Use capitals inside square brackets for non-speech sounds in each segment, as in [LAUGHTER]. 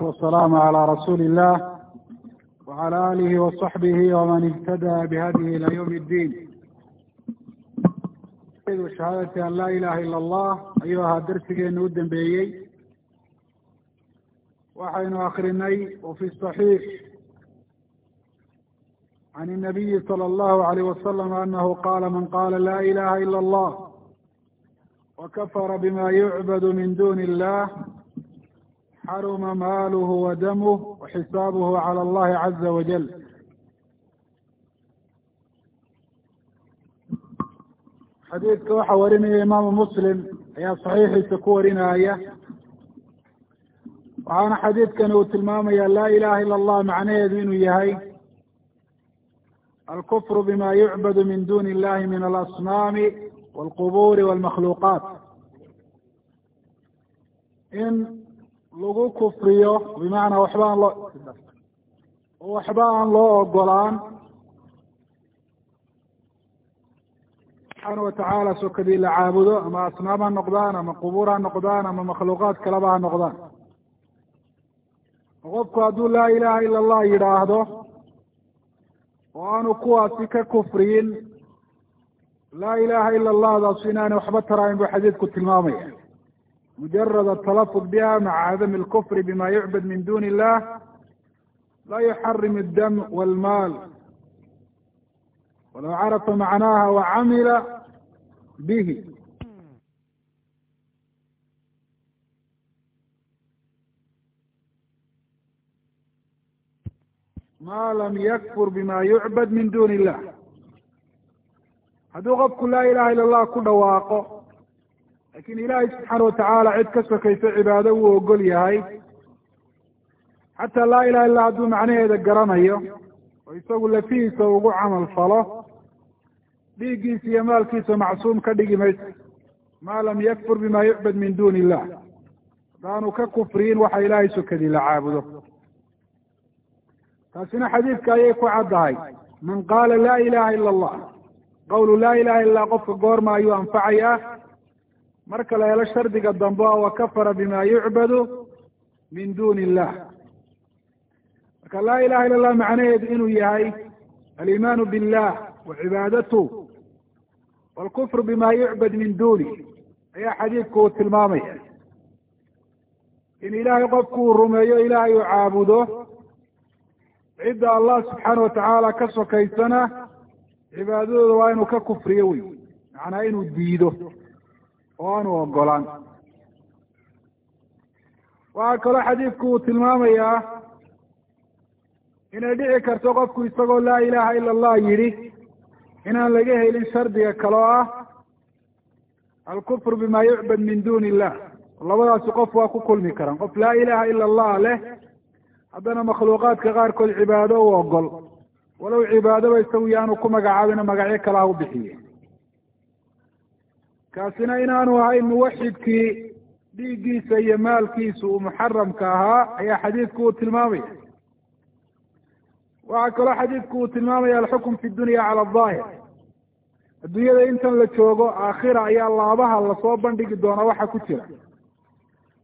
والسلام على رسول الله وعلى آله وصحبه ومن اهتدى بهديه إلى يوم الدين شهاadة an laa ilaha ilا اllah ayuu ahaa darsigeenu u dambeeyey waxaynu akrinay وفي صحيح عن النبي صلى الله عليه وسلم أنه قال من قال لا إله إلا الله وكفر بما يعبد من دون الله xaruma maaluhu wa damuh waxisaabuhu cala allahi caza wajal xadiidka waxaa warinaya imaamu muslim ayaa saxiixiisa ku warinaya waxaana xadiidkani uu tilmaamaya laa ilaha ila allah macnaheedu inuu yahay alkufru bima yucbadu min duni illahi min alasnaami walqubuuri walmakhluuqaat in lagu kufriyo bimacnaa waxba aan loo waxba aan loo ogolaan subxaana watacaala sokadii la caabudo ama asnaam ha noqdaan ama qubuur ha noqdaan ama makhluuqaad kaleba ha noqdaan. Qofku hadduu laa ilaha ila allah yidhaahdo oo aanu kuwaasi ka kufriyin laa ilaha ila allahdaas inaanay waxba tarayn buu xadiidku tilmaamaya mujarad atalafud biha maca cadami alkufri bima yucbad min duni illah laa yuxarim addam walmaal walaw carafa macnaha wacamila bihi ma lam yakfur bima yucbad min duni illah hadduu qofku laa ilaha ila allah ku dhawaaqo laakiin ilaahay subxaana watacaala cid ka sokayso cibaado wuu ogol yahay. Xataa laa ilaha illa hadduu macnaheeda garanayo oo isagu lafihiisa ugu camal falo dhiiggiisa iyo maalkiisa macsuum ka dhigi mayso maa lam yakfur bima yucbad min duni illah haddaanu ka kufriyin waxa ilaahay sokadii la caabudo. Taasina xadiidka ayay ku caddahay. Man qaala laa ilaha ila allah qawlu laa ilaha illa qofka goorma ayuu anfacayaa marka la helo shardiga dambe o wakafara bima yucbadu min duni illah marka laa ilaha illa allah macnaheedu inuu yahay alimaanu billah wa cibaadatu walkufru bima yucbad min duni. Ayaa xadiidku uu tilmaamaya in ilaahay qofku uu rumeeyo ilaahay uu caabudo cidda allah subxaana watacaala ka sokaysana cibaadadooda waa inuu ka kufriyo wey. Macnaa inuu diido oo aanu ogolaan waxaa kaloo xadiidku uu tilmaamayaa inay dhici karto qofku isagoo laa ilaha ila allah yidhi inaan laga helin shardiga kale oo ah alkufru bima yucbad min duni illah labadaasi qof waa ku kulmi karaan. Qof laa ilaha ila allah leh haddana makhluuqaadka qaarkood cibaado u ogol walow cibaadaba isagu yaanu ku magacaabina magacyo kale ha u bixiye kaasina inaanu ahayn muwaxidkii dhiiggiisa iyo maalkiisa uu muxaramka ahaa ayaa xadiidku uu tilmaamaya. Waxaa kaloo xadiidku uu tilmaamaya alxukm fi dunya cala aldaahir adduunyada intan la joogo aakhira ayaa laabaha la soo bandhigi doonaa waxa ku jira.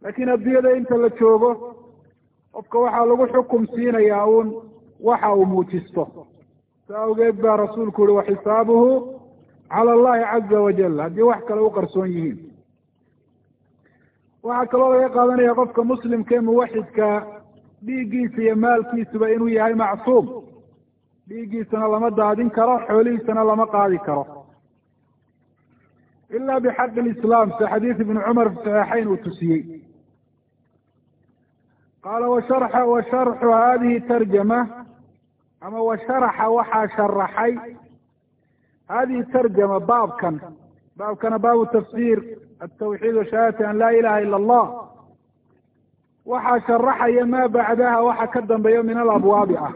Laakiin adduunyada inta la joogo qofka waxaa lagu xukum siinayaa uun waxa uu muujisto. Sa awgeed baa rasuulku yihi waxisaabuhu cala allahi caza wajal haddii wax kale u qarsoon yihiin waxaa kaloo laga qaadanaya qofka muslimka ee muwaxidka dhiiggiisa iyo maalkiisuba inuu yahay macsuum dhiiggiisana lama daadin karo xoolihiisana lama qaadi karo ila bixaqi lislaam se xadiid ibnu cumar fi saxiixayn uu tusiyey qaala washarxa wa sharxu hadihi tarjama ama washaraxa waxaa sharaxay hadihi tarjama baabkan baabkana baabu tafsir atawxiid washahaadati an laa ilaha ila allah waxaa sharaxaya maa bacdaha waxa ka dambeeya min alabwaabi ah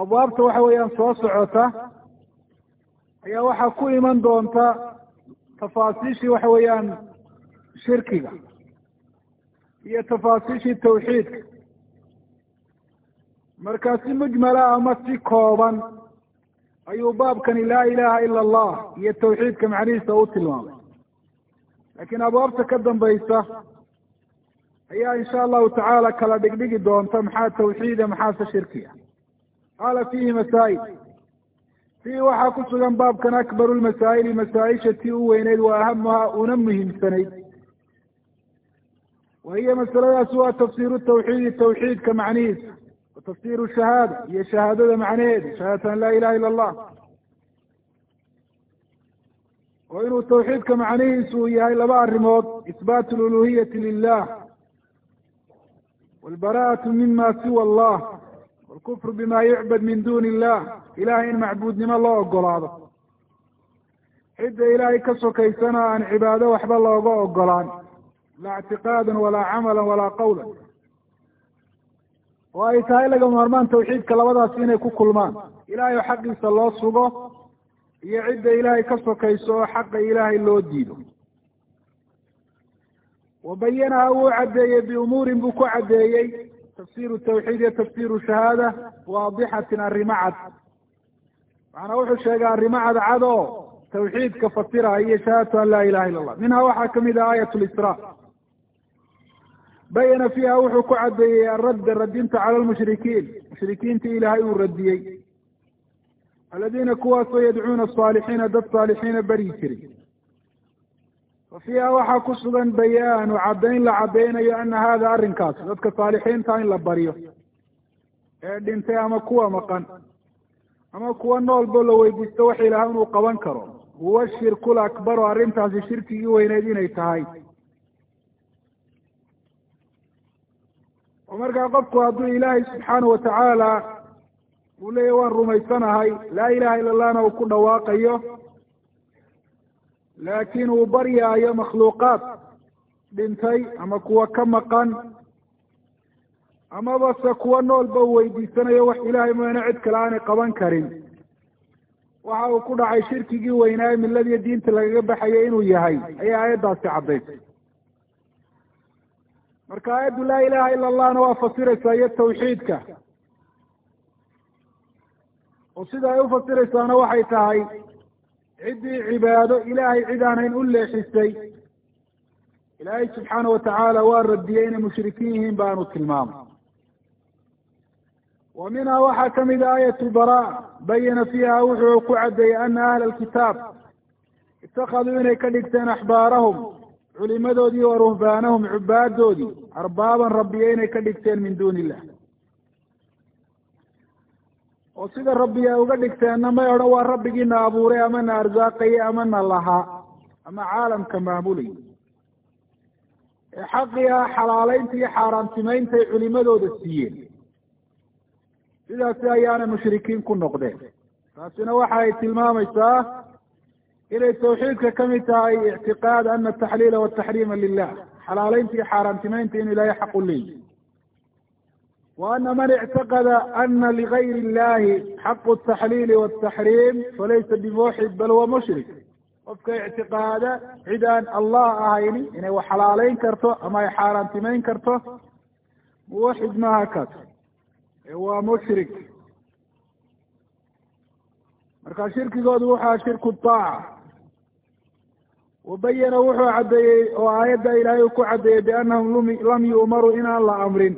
abwaabta waxa weeyaan soo socota ayaa waxaa ku iman doonta tafaasiishii waxa weeyaan shirkiga iyo tafaasiishii tawxiidka markaa si mujmala ama si kooban ayuu baabkani laa ilaha ila allah iyo tawxiidka macnihiisa u tilmaamay. Laakiin abwaabta ka dambaysa ayaa insha allahu tacaala kala dhigdhigi doonta maxaa tawxiida maxaase shirkiya qaala fiihi masaa'il fiihi waxaa ku sugan baabkan akbaru lmasaa'ili masaa-isha tii u weyneyd wa ahamuhaa una muhiimsanayd. Wa hiya masaladaasi waa tafsiiru tawxiidi tawxiidka macnihiisa wa tafsiiru shahaada iyo shahaadada macnaheeda shahaadata an laa ilaha ila allah oo inuu tawxiidka macnihiisu uu yahay laba arrimood isbaatu luluhiyati lilah walbara'atu mima siwa allah walkufru bima yucbad min duni illah ilahay in macbuudnimo loo ogolaado cidda ilaahay ka sokaysana aan cibaado waxba looga ogolaan laa ictiqaadan walaa camalan walaa qawlan oo ay tahay laga maarmaan tawxiidka labadaasi inay ku kulmaan. Ilahay oo xaqiisa loo sugo iyo cidda ilaahay ka sokayso oo xaqa ilaahay loo diido. Wa bayanaha wuu caddeeyey biumuurin buu ku caddeeyey. Tafsiru tawxiid iyo tafsiru shahaada waadixatin arrimo cad. Macnaa wuxuu sheegay arrimo cad oo tawxiidka fasiraya iyo shahaadatu an laa ilaha illa allah minha waxaa ka mid ah aayat lisra bayana fiiha wuxuu ku caddeeyey aradda radinta cala lmushrikiin mushrikiintii ilaahay uu radiyey aladiina kuwaasoo yadcuuna asaalixiina dad saalixiina beryi jiray. Wa fiiha waxaa ku sugan bayaanu caddayn la caddaynayo ana hada arrinkaas dadka saalixiinta in la baryo ee dhintay ama kuwa maqan ama kuwa noolbo la weydiisto wax ilaah inuu qaban karo. Huwa shirkul akbaru arrintaasi shirkigii weyneyd inay tahay oo markaa qofku hadduu ilaahay subxaana watacaala uu leeyahy waan rumaysanahay laa ilaha illa allahna uu ku dhawaaqayo laakiin uu baryaayo makhluuqaad dhintay ama kuwa ka maqan amaba se kuwa noolba uu weydiisanayo wax ilaahay mooyaane cid kale aanay qaban karin. Waxa uu ku dhacay shirkigii weynaaye miladiyo diinta lagaga baxayo inuu yahay ayay aayaddaasi caddaysay marka aayaddu laa ilaha ila allahna waa fasiraysaa iyo tawxiidka. oo sida ay ufasiraysaana waxay tahay ciddii cibaado ilaahay cid aanayn u leexisay ilaahay subxaana watacaala waa radiyey inay mushrikiin yihiin baanu tilmaamay. wa minha waxaa ka mid a aayatu bara bayana fiiha wuxuu ku caddeeyey ana ahla alkitaab itakaduu inay ka dhigteen axbaarahum culimadoodii wa ruhbaanahum cubaadoodii arbaaban rabbiya inay ka dhigteen min duuni illah oo sida rabbi ay uga dhigteenna may odhan waa rabbigiina abuuray ama na arsaaqayay ama na lahaa ama caalamka maamulay. Ee xaqii ah xalaaleynta iyo xaaraantimayntay culimadooda siiyeen. Sidaasi ayaanay mushrikiin ku noqdeen. Taasina waxa ay tilmaamaysaa inay tawxiidka ka mid tahay ictiqaad ana ataxliila wataxriima lilah xalaaleynta iyo xaaraantimaynta inuu ilaahay xaq u leeyahy wa ana man ictaqada ana ligayri illahi xaqu ataxliili wataxriim falaysa bimuuxid bal huwa mushrik. Qofka ictiqaada cid aan allah ahayni inay wax xalaaleyn karto ama ay xaaraantimayn karto muwaxid maaha kaas. Waa mushrik. Marka shirkigoodu wuxua shirku taaca wabayana wuxuu caddeeyey oo aayadda ilaahay uu ku caddeeyey biannahum lam yu'maruu inaan la amrin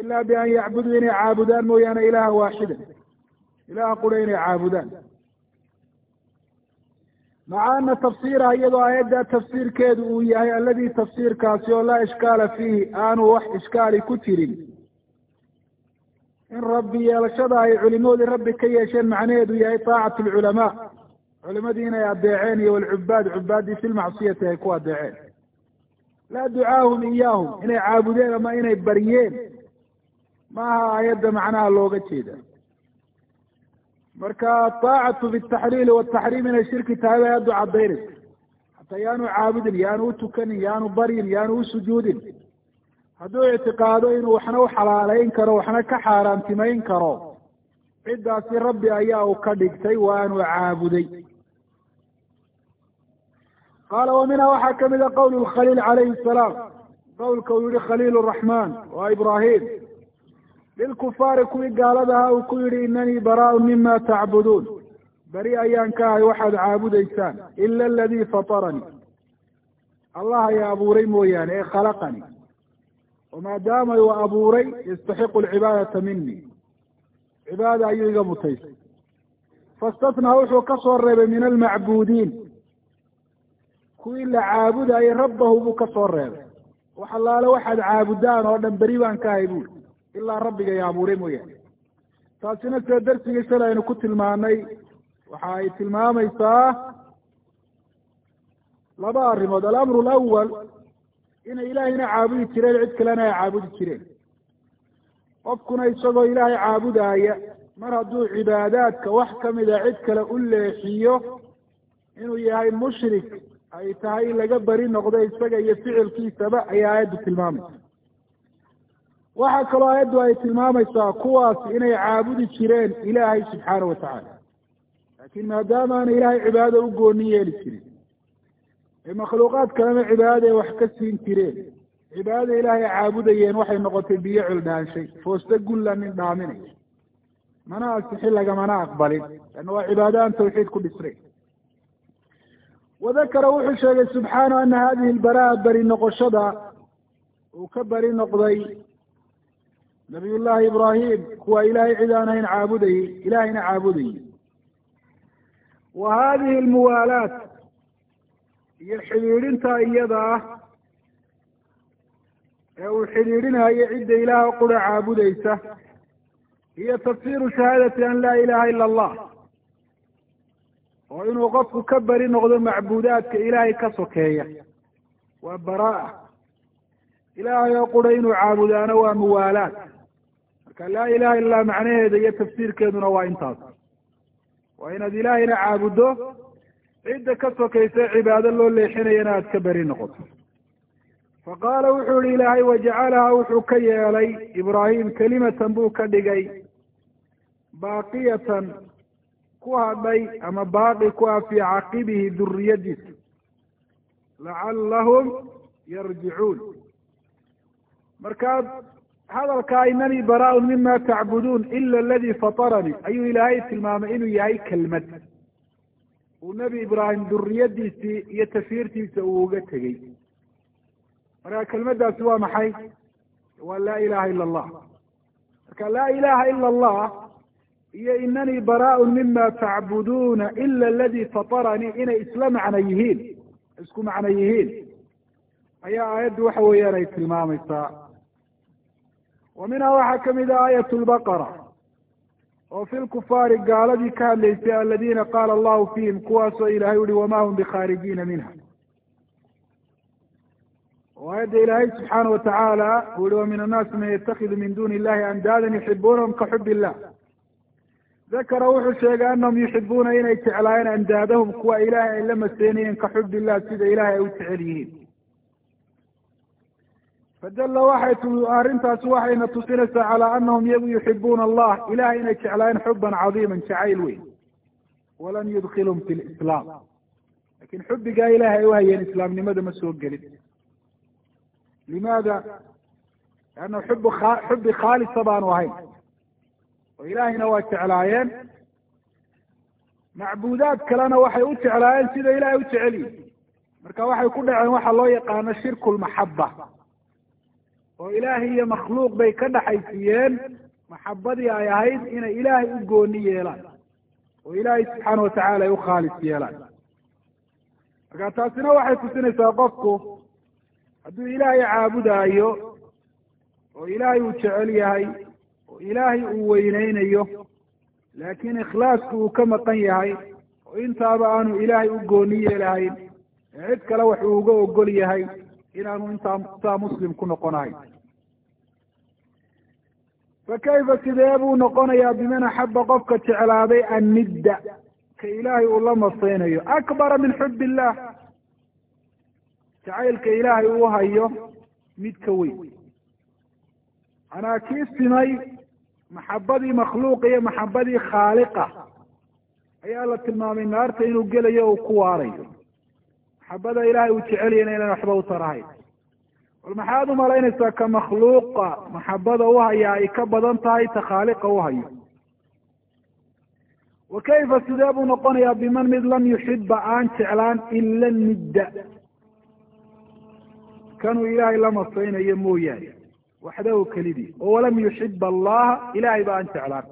ila bian yacbuduu inay caabudaan mooyaane ilaha waaxida ilaha qura inay caabudaan maca ana tafsiiraha iyadoo aayadda tafsiirkeedu uu yahay aladi tafsiirkaasi oo laa ishkaala fiihi aanu wax ishkaali ku jirin in rabbi yeelashada ay culimadoodii rabbi ka yeesheen macnaheedu yahay taacatu lculamaa culimadii inay adeeceen iyo walcubaad cubaaddii fi lmacsiyati ay ku adeeceen laa ducaahum iyaahum inay caabudeen ama inay baryeen maaha aayadda macnaha looga jeeda. Marka ataacatu bitaxliili wataxriim inay shirki tahay bay aayaddu cadaynaysa hataa yaanu caabudin yaanu utukanin yaanu baryin yaanu usujuudin hadduu ictiqaado inuu waxna u xalaaleyn karo waxna ka xaaraantimayn karo ciddaasi rabbi ayaa uu ka dhigtay waanu caabuday qaala wa waxaa ka mid a qowl khaliil calayhi salaam qowlka uu yihi khaliil raxmaan waa ibraahim lilkufaari kuwii gaaladaha uu ku yihi inanii baraaun mima tacbuduun beri ayaan ka ahay waxaad caabudaysaan ila aladii fataranii allah ayaa abuuray mooyaane ee khalaqanii oo uu abuuray yastaxiqu alcibaadata mini cibaada ayuu iga mutaystay fastatnaa wuxuu ka soo reebay min almacbuudiin kuwii la caabudayay rabbahu buu ka soo reebay. Wax allaale waxaad caabudaan oo dhan beri baan ka ahay buuri ilaa rabbiga i abuuray mooyaane. Taasina sida darsigii shalay aynu ku tilmaanay. Waxa ay tilmaamaysaa laba arrimood. Alamru alawal inay ilaahayna caabudi jireen cid kalena ay caabudi jireen. Qofkuna isagoo ilaahay caabudaaya mar hadduu cibaadaadka wax kamida cid kale u leexiyo inuu yahay mushrik ay tahay in laga beri noqdo isaga iyo ficilkiisaba ayay aayaddu tilmaamaysa waxaa kaloo aayaddu ay tilmaamaysaa kuwaas inay caabudi jireen ilaahay subxaana wa tacaala laakiin maadaama aanay ilaahay cibaadada u gooni yeeli jirin ee makhluuqaad kalena cibaadada ay wax ka siin jireen. Cibaadada ilaahay caabudayeen waxay noqotay biyo cildhaanshay fooste gulla nin dhaaminay. Mana asixi lagamana aqbalin leanna waa cibaado aan tawxiid ku dhisnay wadakara wuxuu sheegay subxaanahu ana hadihi albaraa beri noqoshada uu ka beri noqday nabiy llaahi ibraahim kuwa ilaahay cid aan ahayn caabudayey ilaahayna caabudayey wa hadihi almuwaalaat iyo xidhiidhinta iyada ah ee uu xidhiidhinayo cidda ilaah qura caabudaysa iyo tafsiru shahaadati an laa ilaha ila allah oo inuu qofku ka beri noqdo macbuudaadka ilaahay ka sokeeya. Waa baraa ilaahay oo qura inuu caabudaano waa muwaalaad. Marka laa ilaha illah macnaheeda iyo tafsiirkeeduna waa intaas. Waa inaad ilaahayna caabuddo cidda ka sokaysa cibaado loo leexinayana aad ka beri noqoto. Faqaala wuxuu yihi ilaahay wajacalaha wuxuu ka yeelay ibraahim kelimatan buu ka dhigay baaqiyatan ku hadhay ama baaqi ku ah fii caqibihi duriyadiisa lacallahum yarjicuun. Markaad hadalkaa inanii baraaun mima tacbuduun ila aladii fataranii ayuu ilaahay tilmaamay inuu yahay kelmad. Uu nebi ibraahim duriyadiisii iyo tafiirtiisa uu uga tegey. Marka kelmaddaasi waa maxay? Waa laa ilaha ila allah. Marka laa ilaha ila allah iyo inanii baraaun mima tacbuduuna ila aladii fataranii inay isla macno yihiin isku macno yihiin. Ayaa aayaddu waxa weeyaan ay tilmaamaysaa. Wa minhaa waxaa ka mid ah aayat lbaqara oo fi lkufaari gaaladii ka hadlaysay aladiina qaala allahu fiihim kuwaasoo ilahay uhi wama hum bikhaarijiina minha. Oo aayadda ilaahay subxaana watacaala uu yihi wa min annaasi man yatakidu min duni illahi andaadan yuxibuunahum ka xub illah dakara wuxuu sheegay anahum yuxibuuna inay jeclaayeen andaadahum kuwa ilaahay ay la maseynayeen ka xub illah sida ilahay ay u jecel yihiin. Fadalla waxay tu arrintaasi waxayna tusinaysaa calaa anahum iyagu yuxibuuna allah ilahay inay jeclaayeen xuban cadiiman jacayl weyn. Walam yudkilhum fi lislaam laakiin xubbigaa ilahay ay uhayeen islaamnimada ma soo gelin. Limaada? Lianna xub xubbi khaalisa baanu ahayn oo ilaahayna waa jeclaayeen. Macbuudaad kalena waxay u jeclaayeen sida ilahay u jecel yihiin marka waxay ku dhaceen waxa loo yaqaano shirku lmaxaba oo ilaahay iyo makhluuq bay ka dhaxaysiiyeen. Maxabadii ay ahayd inay ilaahay u gooni yeelaan oo ilaahay subxaana watacaala ay u khaalis yeelaan. Marka taasina waxay tusinaysaa qofku hadduu ilaahay caabudaayo oo ilaahay uu jecel yahay oo ilaahay uu weyneynayo laakiin ikhlaasku uu ka maqan yahay oo intaaba aanu ilaahay u gooni yeelahayn ee cid kale wax uu uga ogol yahay inaanu intaa saa muslim ku noqonahayn fa kayfa sidee buu noqonayaa biman axaba qofka jeclaaday annidda ka ilaahay uu la masaynayo akbara min xub illah jacaylka ilaahay uu hayo mid ka weyn. Anaa kii simay maxabadii makhluuqa iyo maxabadii khaaliqa ayaa la tilmaamay naarta inuu gelayo o ku waarayo. Maxabada ilaahay uu jecelyana inaan waxba u tarahayn bal maxaad u malaynaysaa ka makhluuqa maxabada u haya ay ka badan tahay ta khaaliqa u hayo wa kayfa sidee buu noqonayaa biman mid lam yuxiba aan jeclaan ila nidda? Kanuu ilaahay la masaynayo mooyaane waxdahu kelidii oo walam yuxib allaha ilaahay ba aan jeclaan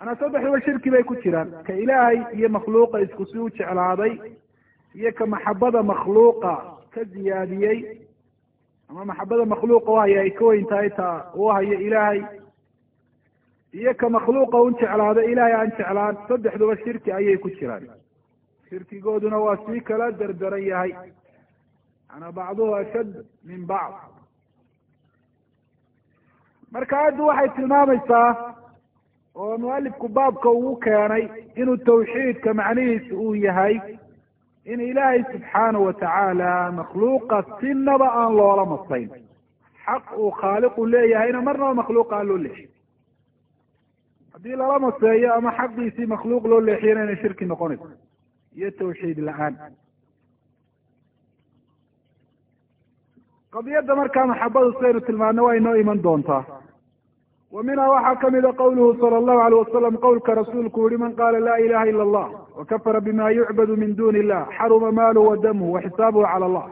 manaa saddexduba shirki bay ku jiraan ka ilaahay iyo makhluuqa isku si u jeclaaday iyo ka maxabada makhluuqa ka ziyaadiyey ama maxabada makhluuqa u haya ay ka weyn tahay ta uu hayo ilaahay iyo ka makhluuqa un jeclaado ilaahay aan jeclaan saddexduba shirki ayay ku jiraan shirkigooduna waa sii kala derderan yahay manaa bacduhu ashad min bacd marka aaddu waxay tilmaamaysaa oo mualifku baabka ugu keenay inuu tawxiidka macnihiisa uu yahay in ilaahay subxaanahu watacaala makhluuqa sinaba aan loola masayn xaq uu khaaliqu leeyahayna marnaba makhluuqa aan loo leexin. Haddii lala maseeyo ama xaqiisii makhluuq loo leexiyana inay shirki noqonayso. Iyo tawxiid la'aan. Qadiyadda markaa maxabadu sidaynu tilmaano waa inoo iman doontaa wa minhaa waxaa kamida qawluhu sala allahu alayh wasalam qowlka rasuulku yihi man qaala laa ilaha ila allah wakafara bima yucbadu min duni illah xaruma maaluhu wa damuhu waxisaabuhu cala allah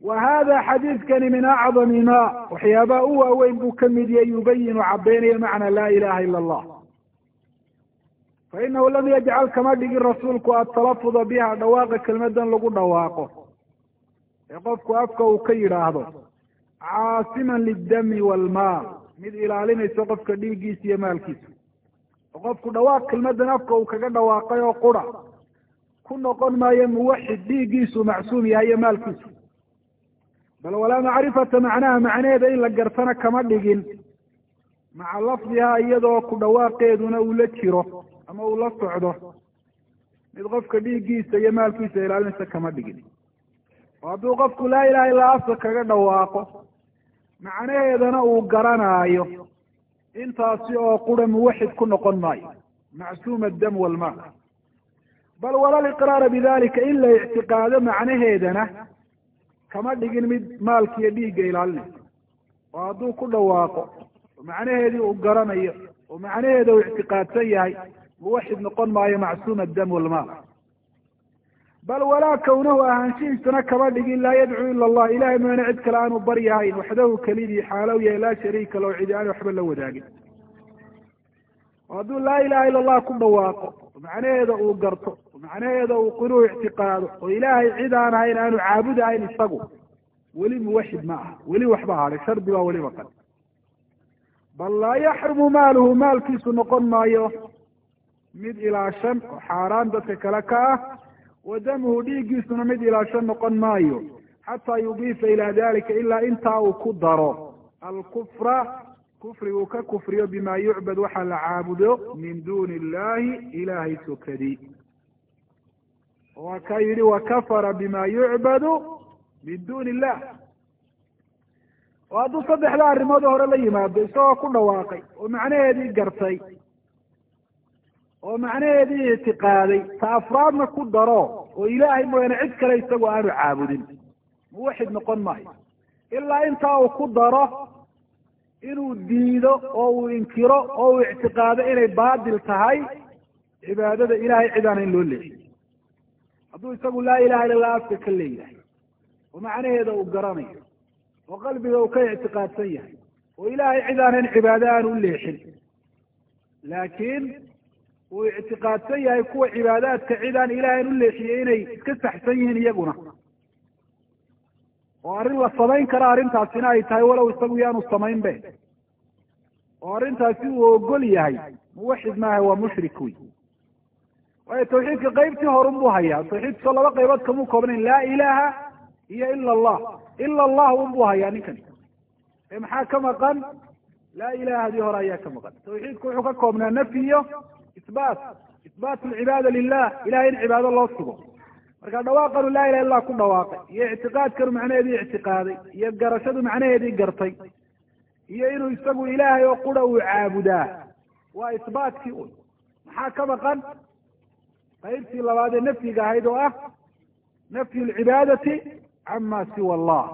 wa hada xadiidkani min acdami ma waxyaabaha u waaweyn buu ka mid yahay yubayinu cabeynaya macna laa ilaha ila allah fa inahu lam yajcal kama dhigin rasuulku atalafuda biha dhawaaqa kelmadan lagu dhawaaqo ee qofku afka uu ka yidhaahdo caasiman lidami walmaal. Mid ilaalinayso qofka dhiiggiisa iyo maalkiisa. Oo qofku dhawaaq kelmadan afka uu kaga dhawaaqay oo qura. Ku noqon maayo muwaxid dhiiggiisu macsuum yahay iyo maalkiisu. Bal walaa macrifata macnaha macnaheeda in la gartana kama dhigin. Maca lafdiha iyadoo ku dhawaaqeeduna uu la jiro ama uu la socdo. Mid qofka dhiiggiisa iyo maalkiisa ilaalinaysa kama dhigin. Oo hadduu qofku laa ilaha illaa afka kaga dhawaaqo macnaheedana uu garanaayo. Intaasi oo qura muwaxid ku noqon maayo. Macsuuma addam walmaal bal walal iqraara bidalika in la ictiqaado macnaheedana kama dhigin mid maalkiiyo dhiigga ilaalinaysa oo hadduu ku dhawaaqo macnaheedii uu garanayo oo macnaheeda uu ictiqaadsan yahay muwaxid noqon maayo macsuuma addam walmaal bal walaa kawnahu ahaanshihiisana kama dhigin laa yadcuu ila allah ilahay mooyaane cid kale aanu baryahayn waxdahu kelidii xaalow yahay laa shariika lahu cidi aan waxba la wadaagin oo hadduu laa ilaha ila allah ku dhawaaqo oo macnaheeda uu garto oo macnaheeda uu qinuu ictiqaado oo ilaahay cid aan ahayn aanu caabud ahayn isagu weli muwaxid ma aha weli waxba hadhay shardi baa weliba qan bal laa yaxrumu maaluhu maalkiisu noqon maayo mid ilaashan oo xaaraan dadka kale ka ah wa damuhu dhiiggiisuna mid ilaashan noqon maayo xataa yudiifa ilaa dalika ilaa intaa uu ku daro alkufra kufriguu ka kufriyo bima yucbad waxaa la caabudo min duni illahi ilahay sokadi waa ka yidhi wakafara bima yucbadu min duni illah oo hadduu saddexda arrimood hore la yimaado isagoo ku dhawaaqay oo macnaheedii gartay oo macnaheedii ictiqaaday ta afraadna ku daro oo ilaahay mooyaane cid kale isagoo aanu caabudin. Muwaxid noqon maayo. Ilaa intaa uu ku daro inuu diido oo uu inkiro oo uu ictiqaado inay baatil tahay cibaadada ilahay cid aan in loo leexiy hadduu isagu laa ilaha illa allah afka ka leeyahay oo macnaheeda uu garanayo oo qalbiga uu ka ictiqaadsan yahay oo ilaahay cid aanan cibaado aan u leexin. Laakiin uu ictiqaadsan yahay kuwa cibaadaadka cid aan ilaahayn u leexiyey inay iska saxsan yihiin iyaguna. Oo arrin la samayn kara arrintaasina ay tahay walow isagu yaanu samayn be. Oo arrintaasi uu ogol yahay muwaxid maaha waa mushrik wey waayo tawxiidka qaybtii horun buu hayaa. Tawxiidkao laba qaybood kamuu koobnayn laa ilaha iyo ila allah. Ila allah un buu hayaa ninkan. Ee maxaa ka maqan? Laa ilahadii hore ayaa ka maqan. Tawxiidku wuxuu ka koobnaa nafyi iyo isbaat. Isbaat alcibaada lilah ilahay in cibaado loo sugo. Marka dhawaaqanu laa ilaha illah ku dhawaaqay. Iyo ictiqaadkanu macnaheedii ictiqaaday. Iyo garashadu macnaheedii gartay. Iyo inuu isagu ilaahay oo qura uu caabudaa. Waa isbaatkii un maxaa ka maqan? Qaybtii labaad ee nafyiga ahayd oo ah nafyu lcibaadati cama siwa allah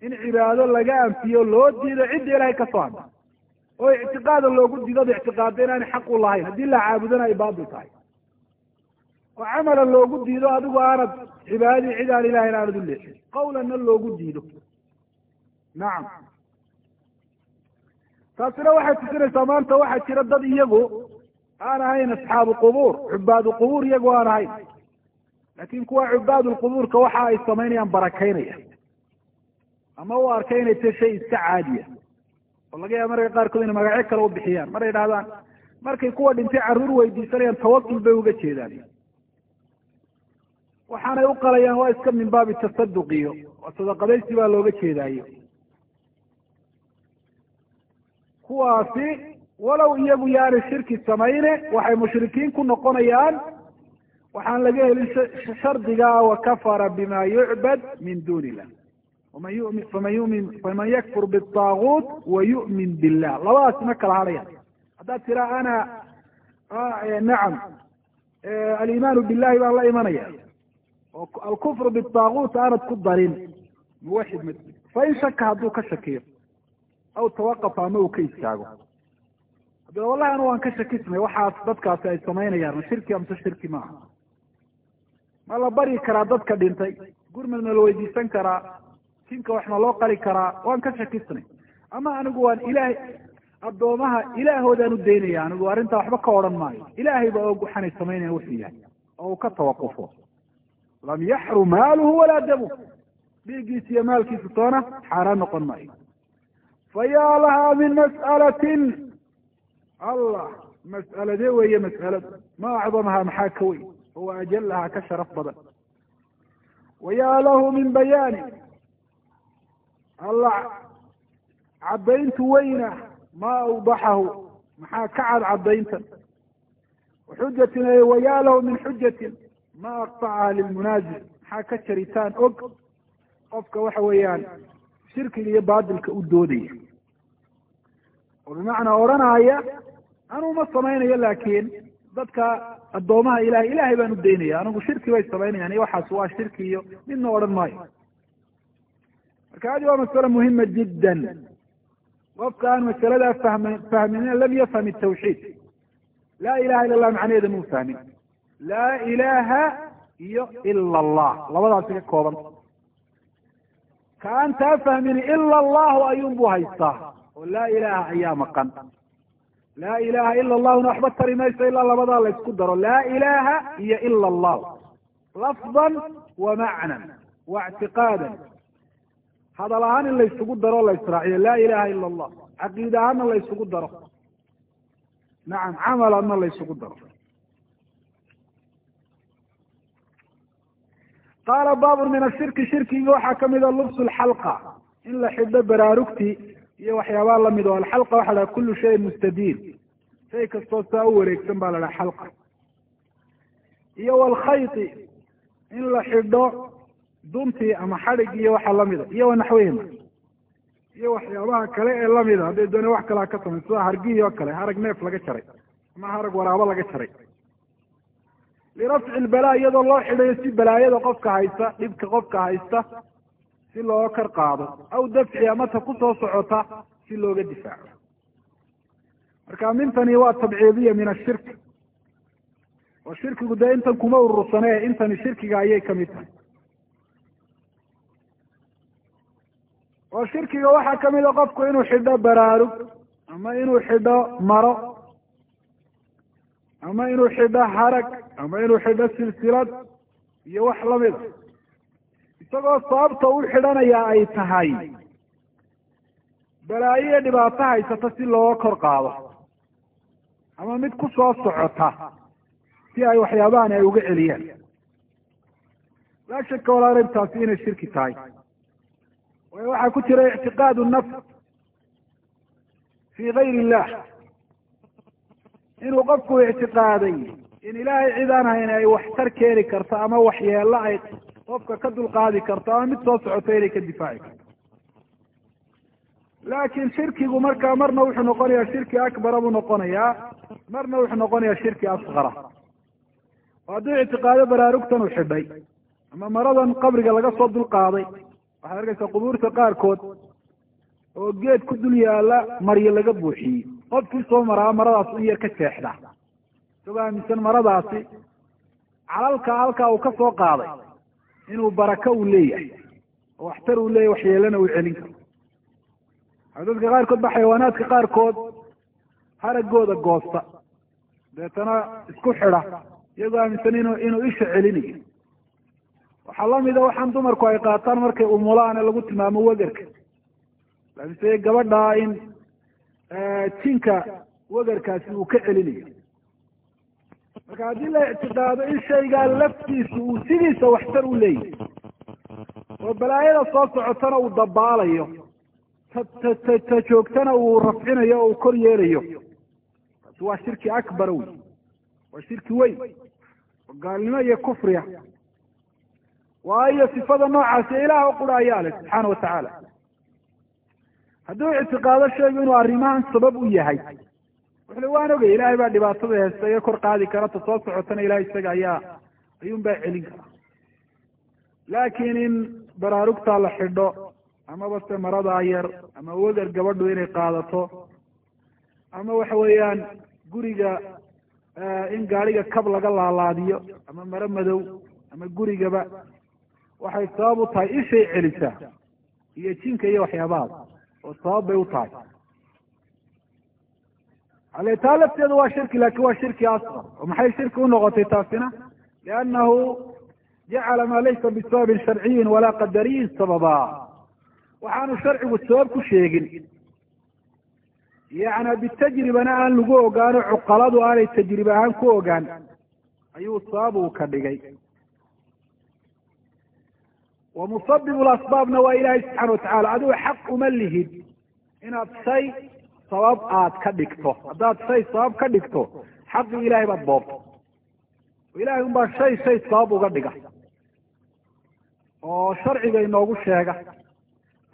in cibaado laga anfiyo loo diido cidda ilahay ka soo hadda oo ictiqaada loogu diidado ictiqaada inaanay xaq u lahayn. Haddii la caabudana ay baatil tahay. Oo camalan loogu diido adigu aanad cibaadadii cid aan ilahayn aanad u leexin. Qawlanna loogu diido. Nacam taasina waxay tusinaysaa maanta waxaa jira dad iyagu aan ahayn asxaabu qubuur cubaadu qubuur iyagu aan ahayn. Laakin kuwa cubaadu lqubuurka waxa ay samaynayaan barakaynaya. Ama u arkay inay tahay shay iska caadiya oo laga yaaba marka qaarkood inay magacyo kale u bixiyaan. Maray idhahdaan markay kuwa dhintay carruur weydiisanayaan tawasul bay uga jeedaan. Waxaanay u qalayaan waa iska min baabi tasaduqiyo oo sadaqadaysi baa looga jeedaayo. Kuwaasi walow iyagu yaanay shirki samayne waxay mushrikiin ku noqonayaan waxaan laga helin shardiga wakafara bima yucbad min duni illah faman yakfur biطaaguut wa yu'min billah labadaasi ma kala hadhayaan haddaad tira ana nacam alimaanu billahi baan la imanaya oo alkufru biطaaguut aanad ku darin muwaxid ma fain shaka hadduu ka shakiyo aw tawaqafa ama uu ka istaago haddii wallahi anu waan ka shakisnay waxaas dadkaasi ay samaynayaan ma shirki amse shirki maaha ma la bari karaa dadka dhintay gurmad ma la weydiisan karaa jinka wax loo qali karaa waan ka shakisnay. Ama anigu waan ilaahay addoomaha ilaahoodaan u daynaya anigu arrintaa waxba ka odhan maayo. Ilaahay baa og waxaanay samaynayan wuxuu yahay oo uu ka tawaqufo. Lam yaxrum maaluhu walaa damu dhiiggiisa iyo maalkiisa toona xaaraan noqon maayo. Fa yaa lahaa min mas'alatin. Allah mas'aladee weeye mas'aladu ma acdamahaa maxaa ka weyn? Owa ajalahaa ka sharaf badan. Wa yaa lahu min bayaani allah caddayntu weyna ma awdaxahu maxaa ka cad caddayntan waxujatin wayaa lahu min xujatin ma aqtacaha lilmunaazil maxaa ka jaritaan og? Qofka waxa weeyaan shirkiga iyo baatilka u doodaya. Oo bimacnaa odhanaya anuu ma samaynayo laakiin dadka addoomaha ilahay ilahay baan u daynaya anigu shirki bay samaynayaan iyo waxaas waa shirki iyo midna odhan maayo marka adi waa masale muhima jiddan. Qofka aan masaladaa fahma fahminin lam yafham itawxiid laa ilaha illa allah macnaheeda muu fahmin laa ilaha iyo ila allah labadaasi ka kooban. Ka aan taa fahmini ila allahu ayuun buu haystaa. Oo laa ilaha ayaa maqan. Laa ilaha ila allahuna waxba tari mayso ilaa labadaa la ysku daro. Laa ilaha iyo ila allahu lafdan wa macnan wa ictiqaadan hadal ahaan in laysugu daro la israaciyo laa ilaha ila allah caqiid ahaanna la ysugu daro. Nacam camalanna la ysugu daro. Qaala baabun min ashirki shirkiga waxaa kamida lubsu lxalqa in la xidho baraarugtii iyo waxyaabaa la mid oo alxalqa waxa laha kullu shayin mustadiir shay kastoo saa u wareegsan baa la dhaha xalqa. Iyo walkhayti in la xidho duntii ama xadhig iyo waxa lamida iyo wanaxwihima iyo waxyaabaha kale ee lamida hadday doone wax kalea ka samay sida hargihii oo kale harag neef laga jaray ama harag waraabo laga jaray. Lirafci lbalaa iyadoo loo xidhayo si balaayada qofka haysta dhibka qofka haysta si looga kar qaado aw dafci amata ku soo socota si looga difaaco. Marka mintani waa tabciidiya min ashirk oo shirkigu dee intan kuma urursane intani shirkiga ayay ka mid tahay oo shirkiga waxaa ka mid a qofku inuu xidho baraarug ama inuu xidho maro ama inuu xidho harag ama inuu xidho silsilad iyo wax lamida isagoo sababta u xidhanaya ay tahay balaayo dhibaato haysata si looga kor qaado ama mid ku soo socota si ay waxyaabahan ay uga celiyaan. Laa shaka walaa arrintaasi inay shirki tahay waxaa ku jira ictiqaadu nafs fi gayr illah inuu qofku ictiqaaday in ilaahay cid aan hayn ay waxtar keeni karto ama waxyeelo ay qofka ka dulqaadi karto ama mid soo socoto inay ka difaaci karto laakiin shirkigu markaa marna wuxuu noqonayaa shirki akbara buu noqonayaa marna wuxuu noqonayaa shirki asqara oo hadduu ictiqaado baraarugtan uu xidhay ama maradan qabriga laga soo dulqaaday waxaad arkaysaa qubuurta qaarkood oo geed ku dul yaalla maryo laga buuxiyey qofkii soo maraa maradaas in yar ka jeexda isagoo aaminsan maradaasi calalka halkaa uu ka soo qaaday inuu barako uu leeyahay. Oo waxtar uu leeyahy waxyeelana uu celin karo. Dadka qaarkood ba xayawaanaadka qaarkood haragooda goosta. Deetana isku xida iyagoo aaminsan inu inuu isha celinayo waxaa lamida waxaan dumarku ay qaataan markay umulaane lagu tilmaamo wegerka laamise gabadha in jinka wegerkaasi uu ka celinayo. Marka haddii la ictiqaado in shaygaa laftiisa uu sidiisa waxtar u leeyahy oo balaayada soo socotana uu dabaalayo ta ta ta ta joogtana uu rafcinayo oo uu kor yeelayo taasi waa shirki akbar wey waa shirki weyn oo gaalnimo iyo kufriya waayo sifada noocaasi ilaah qura ayaa leh subxaana watacaala hadduu ictiqaado shaygu inuu arrimahan sabab u yahay wuxule waan ogay ilaahay baa dhibaatada heesta iga kor qaadi kara ta soo socotana ilahay isaga ayaa ayuun baa celin kara. Laakiin in baraarugtaa la xidho amaba se maradaa yar ama wegar gabadhu inay qaadato ama waxa weeyaan guriga in gaadhiga kab laga laalaadiyo ama maro madow ama gurigaba waxay sabab u tahay ishay celisaa iyo jinka iyo waxyaabahaas oo sabab bay u tahay. Ale taa lafteedu waa shirki laakin waa shirki asqar oo maxay shirki unoqotay taasina? Liannahu jacala maa laysa bisababin sharciyin walaa qadariyin sababa. Waxaanu sharcigu sabab ku sheegin. Yacni bitajribana aan lagu ogaano cuqaladu aanay tajribe ahaan ku ogaan ayuu sabab uu ka dhigay wa musabibu lasbaabna waa ilaahay subxana watacala adigu xaq uma lihid inaad shay sabab aad ka dhigto haddaad shay sabab ka dhigto xaqii ilahay baad boobto ilahay un baa shay shay sabab uga dhiga oo sharciga inoogu sheega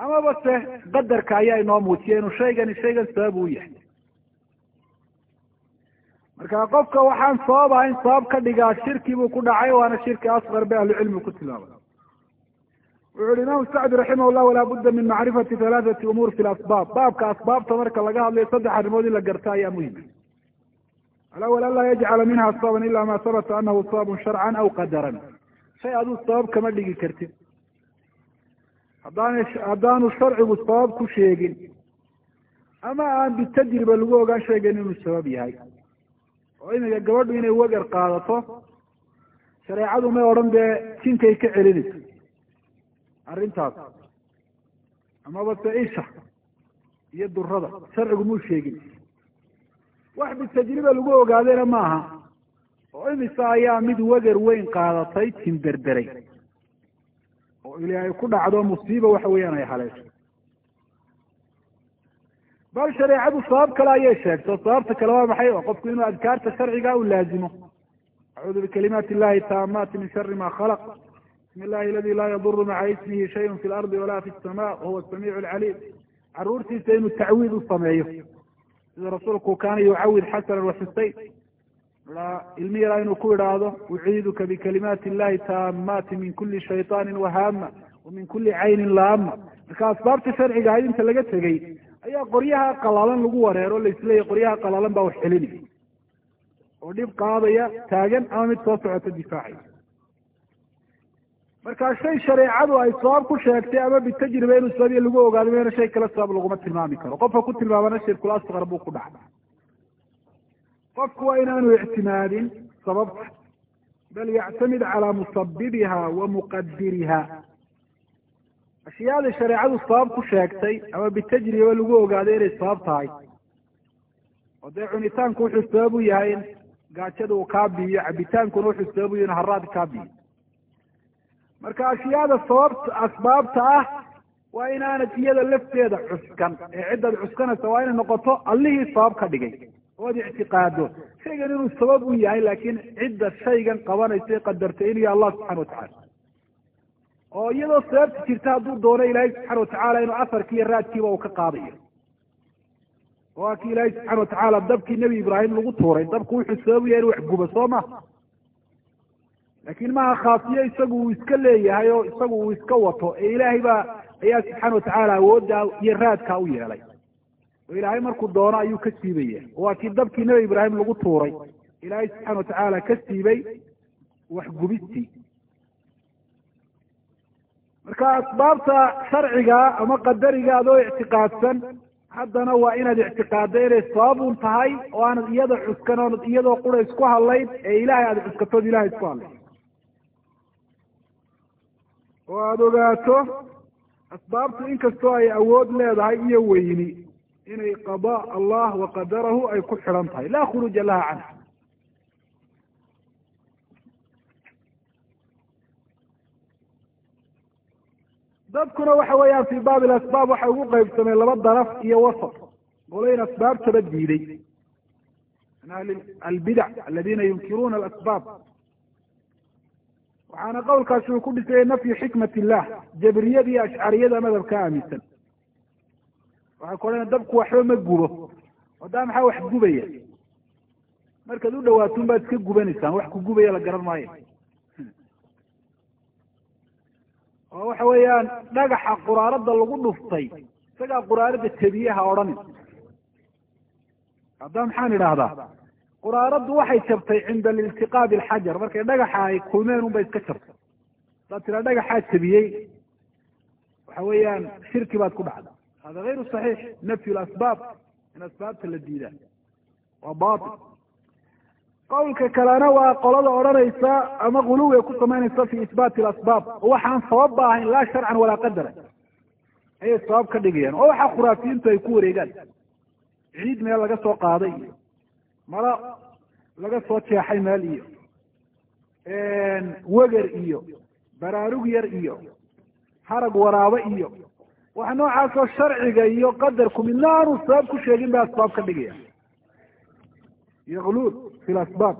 amaba se qadarka ayaa inoo muujiya inuu shaygani shaygan sabab uu yahay marka qofka waxaan sabab ahayn sabab ka dhigaa shirki buu ku dhacay waana shirki asqar bay ahlucilmi ku tilmaamay wuxu uhi imaamu sacdi raximah llah walaa budda min macrifati halaathati umuur fi lasbaab baabka asbaabta marka laga hadlayo saddex arrimood in la garta ayaa muhima alawal an laa yajcala minha sababan ila ma sabata anahu sababun sharcan aw qadaran. Shay aduu sabab kama dhigi kartid. Haddaan haddaanu sharcigu sabab ku sheegin ama aan bitajriba lagu ogaan sheegayn inuu sabab yahay. Oo iminka gabadhu inay wegar qaadato shareecadu may odhan dee jinkay ka celinayso arrintaas amaba se iyo durada sharcigu muu sheegin. Wax bitajriba lagu ogaadayna maaha oo imise ayaa mid wegar weyn qaadatay timberberay oo ili ay ku dhacdo musiiba waxa weeyaan ay haleesho bal shareecadu sabab kale ayay sheegto. Sababta kale waa maxay? Qofku inuu adkaarta sharciga u laazimo. Acuudu bikalimaati illahi taamaati min shari ma khalaq bismi illahi aladi laa yaduru maca ismihi shayun fi lardi walaa fi sama wahuwa samiicu lcaliim caruurtiisa inuu tacwiid u sameeyo. Sida rasuulku kaana yucawid xasana wa xusein ilmi yaraa inuu ku idhaahdo uciiduka bikalimaati illahi taamaati min kuli shayطaani wahaama wa min kuli caynin laama marka asbaabta sharciga ahayd inta laga tegey ayaa qoryaha qalalan lagu wareero laisleeyahy qoryaha qalalan baa wax celinaya oo dhib qaadaya taagan ama mid soo socota difaacaya marka shay shareecadu ay sabab ku sheegtay ama bitajriba inuu sababiya lagu ogaado meena shay kale sabab laguma tilmaami karo. Qofka ku tilmaamana shirkul asqar buu ku dhacda. Qofku waa inaanu ictimaadin sababta. Bal yactamid calaa musabibiha wa muqadiriha ashyaadii shareecadu sabab ku sheegtay ama bitajriba lagu ogaado inay sabab tahay. Oo dee cunitaanku wuxuu sabab u yahay in gaajada uu kaa biiyo cabitaankuna wuxuu sabab u yahy in haraad kaa biiyo marka ashyaada sababta asbaabta ah waa inaanad iyada lafteeda cuskan. Ee ciddaad cuskanaysa waa inay noqoto allihii sabab ka dhigay. Oad ictiqaado. Shaygan inuu sabab u yahay laakiin cidda shaygan qabanaysa qadartay inuu yahay allah subxana watacala oo iyadoo sababta jirta hadduu doono ilaahay subxana watacaala inuu asarki iyo raadkiiba uu ka qaadayo. Waa kii ilaahay subxana watacaala dabkii nebi ibraahim lagu tuuray. Dabku wuxuu sabab u yahay inu wax gubo soo ma laakiin maha khaasiyo isagu uu iska leeyahay oo isagu uu iska wato ee ilaahay baa ayaa subxaana watacaala awoodda iyo raadka u yeelay. Oo ilaahay markuu doono ayuu ka siibaya waa kii dabkii nebi ibraahim lagu tuuray. Ilaahay subxaana watacaala ka siibay wax gubistii marka asbaabta sharciga ama qadariga adoo ictiqaadsan haddana waa inaad ictiqaaddo inay sababun tahay oo aanad iyada cuskan oonad iyadoo qura isku hadlayn ee ilaahay aada cuskatood ilahay isku hadlayn oo aada ogaato asbaabtu inkastoo ay awood leedahay iyo weyni inay qadaa allah wa qadarahu ay ku xidhan tahay. Laa khuruuja laha canha dadkuna waxa weeyaan fi baabi alasbaab waxay ugu qaybsameen laba daraf iyo wasat qolayn asbaabtaba diiday. Min ahli albidac aladina yunkiruuna alasbaab waxaana qowlkaasi uu ku dhisayay nafyu xikmat illah jabriyada iyo ashcariyada madhabka aaminsan. Waxay ku dabku waxba ma gubo wadaa maxaa wax gubaya? Markaad u dhawaatun baad iska gubanaysaan wax ku gubaya la garan maayo. Oo waxa weeyaan dhagaxa quraarada lagu dhuftay isagaa quraarada tebiyaha odhanin. Hadda maxaan idhaahdaa quraaraddu waxay jabtay cinda aliltiqaa bilxajar markay dhagaxa ay kulmeen unbay iska jabtay hadaad tiraa dhagaxaa jabiyey. Waxa weeyaan shirki baad ku dhacda. Hada gayru saxiix nafyu lasbaab in asbaabta la diidaa. Waa batil qowlka kalena waa qolada odhanaysa ama guluwi ku samaynaysa fi isbaati alasbaab. Oo waxaan sababba ahayn laa sharcan walaa qadara. Ayay sabab ka dhigayaan oo waxa khuraafiyiintu ay ku wareegaan. Ciid meel laga soo qaaday. iyo maro laga soo jeexay meel iyo. Weger iyo. Baraarug yar iyo. Harag waraabo iyo. Wax noocaasoo sharciga iyo qadarku midna aanu sabab ku sheegin bay asbaab ka dhigayaan yagluul fi lasbaab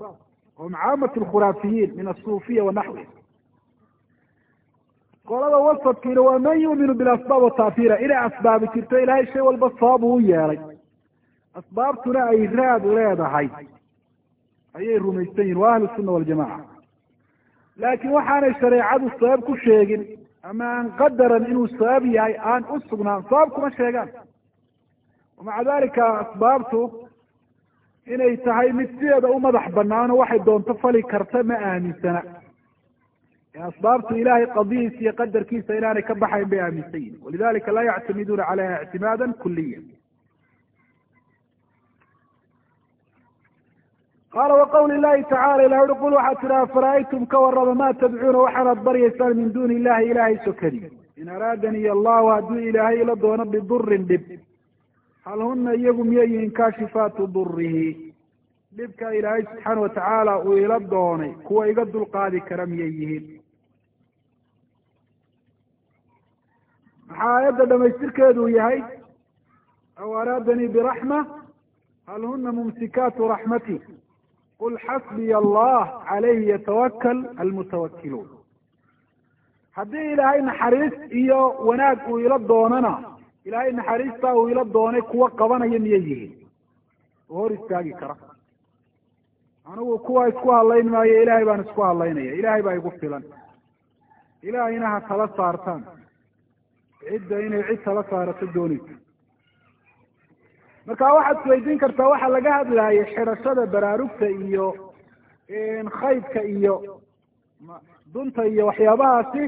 hum caamat alkhuraafiyiin min asuufiya wa naxwi. Qolada wasadkiina waa man yuuminu bilasbaab wataafiira inay asbaabi jirto ilaahay shay walba sabab uu yeelay asbaabtuna ay raad leedahay. Ayay rumaysan yihiin waa ahlu sunna waljamaca laakiin waxaanay shareecadu sabab ku sheegin ama aan qadaran inuu sabab yahay aan u sugnaan sabab kuma sheegaan. Wamaca dalika asbaabtu inay tahay mid sideeda u madax banaano waxay doonto fali karta ma aaminsana. Asbaabtu ilahay qadiyiisa iyo qadarkiisa inaanay ka baxayn bay aaminsan yihiin walidalika laa yactamiduuna calayha ictimaada kuliya qaala waqawli llahi tacala ilah ui qul waxaad tidhaha fara'aytum ka warrama ma tadcuuna waxaanaad baryaysaan min duuni illahi ilahay sokadi in araadani allahu hadduu ilaahay ila doono bidurin dhib hal huna iyagu miyay yihiin kaashifaatu durihi dhibka ilaahay subxaana watacaala uu ila doonay kuwa iga dulqaadi kara miyay yihiin maxaa aayadda dhamaystirkeedu yahay aw araadanii biraxma hal huna mumsikaatu raxmati qul xasbiya allah calayhi yatawakal almutawakiluun haddii ilaahay naxariis iyo wanaag uu ila doonana ilaahay naxariistaa uu ila doonay kuwa qabanaya miyay yihiin? Hor istaagi kara. Anigu kuwa isku hadlayn maayo ilaahay baan isku hadlaynaya. Ilaahay baa igu filan. Ilaahayna ha tala saartaan. Cidda inay cid tala saarato doonaysa marka waxaad isweydiin kartaa waxaa laga hadlaayay xidhashada baraarugta iyo khaydka iyo dunta iyo waxyaabahaasi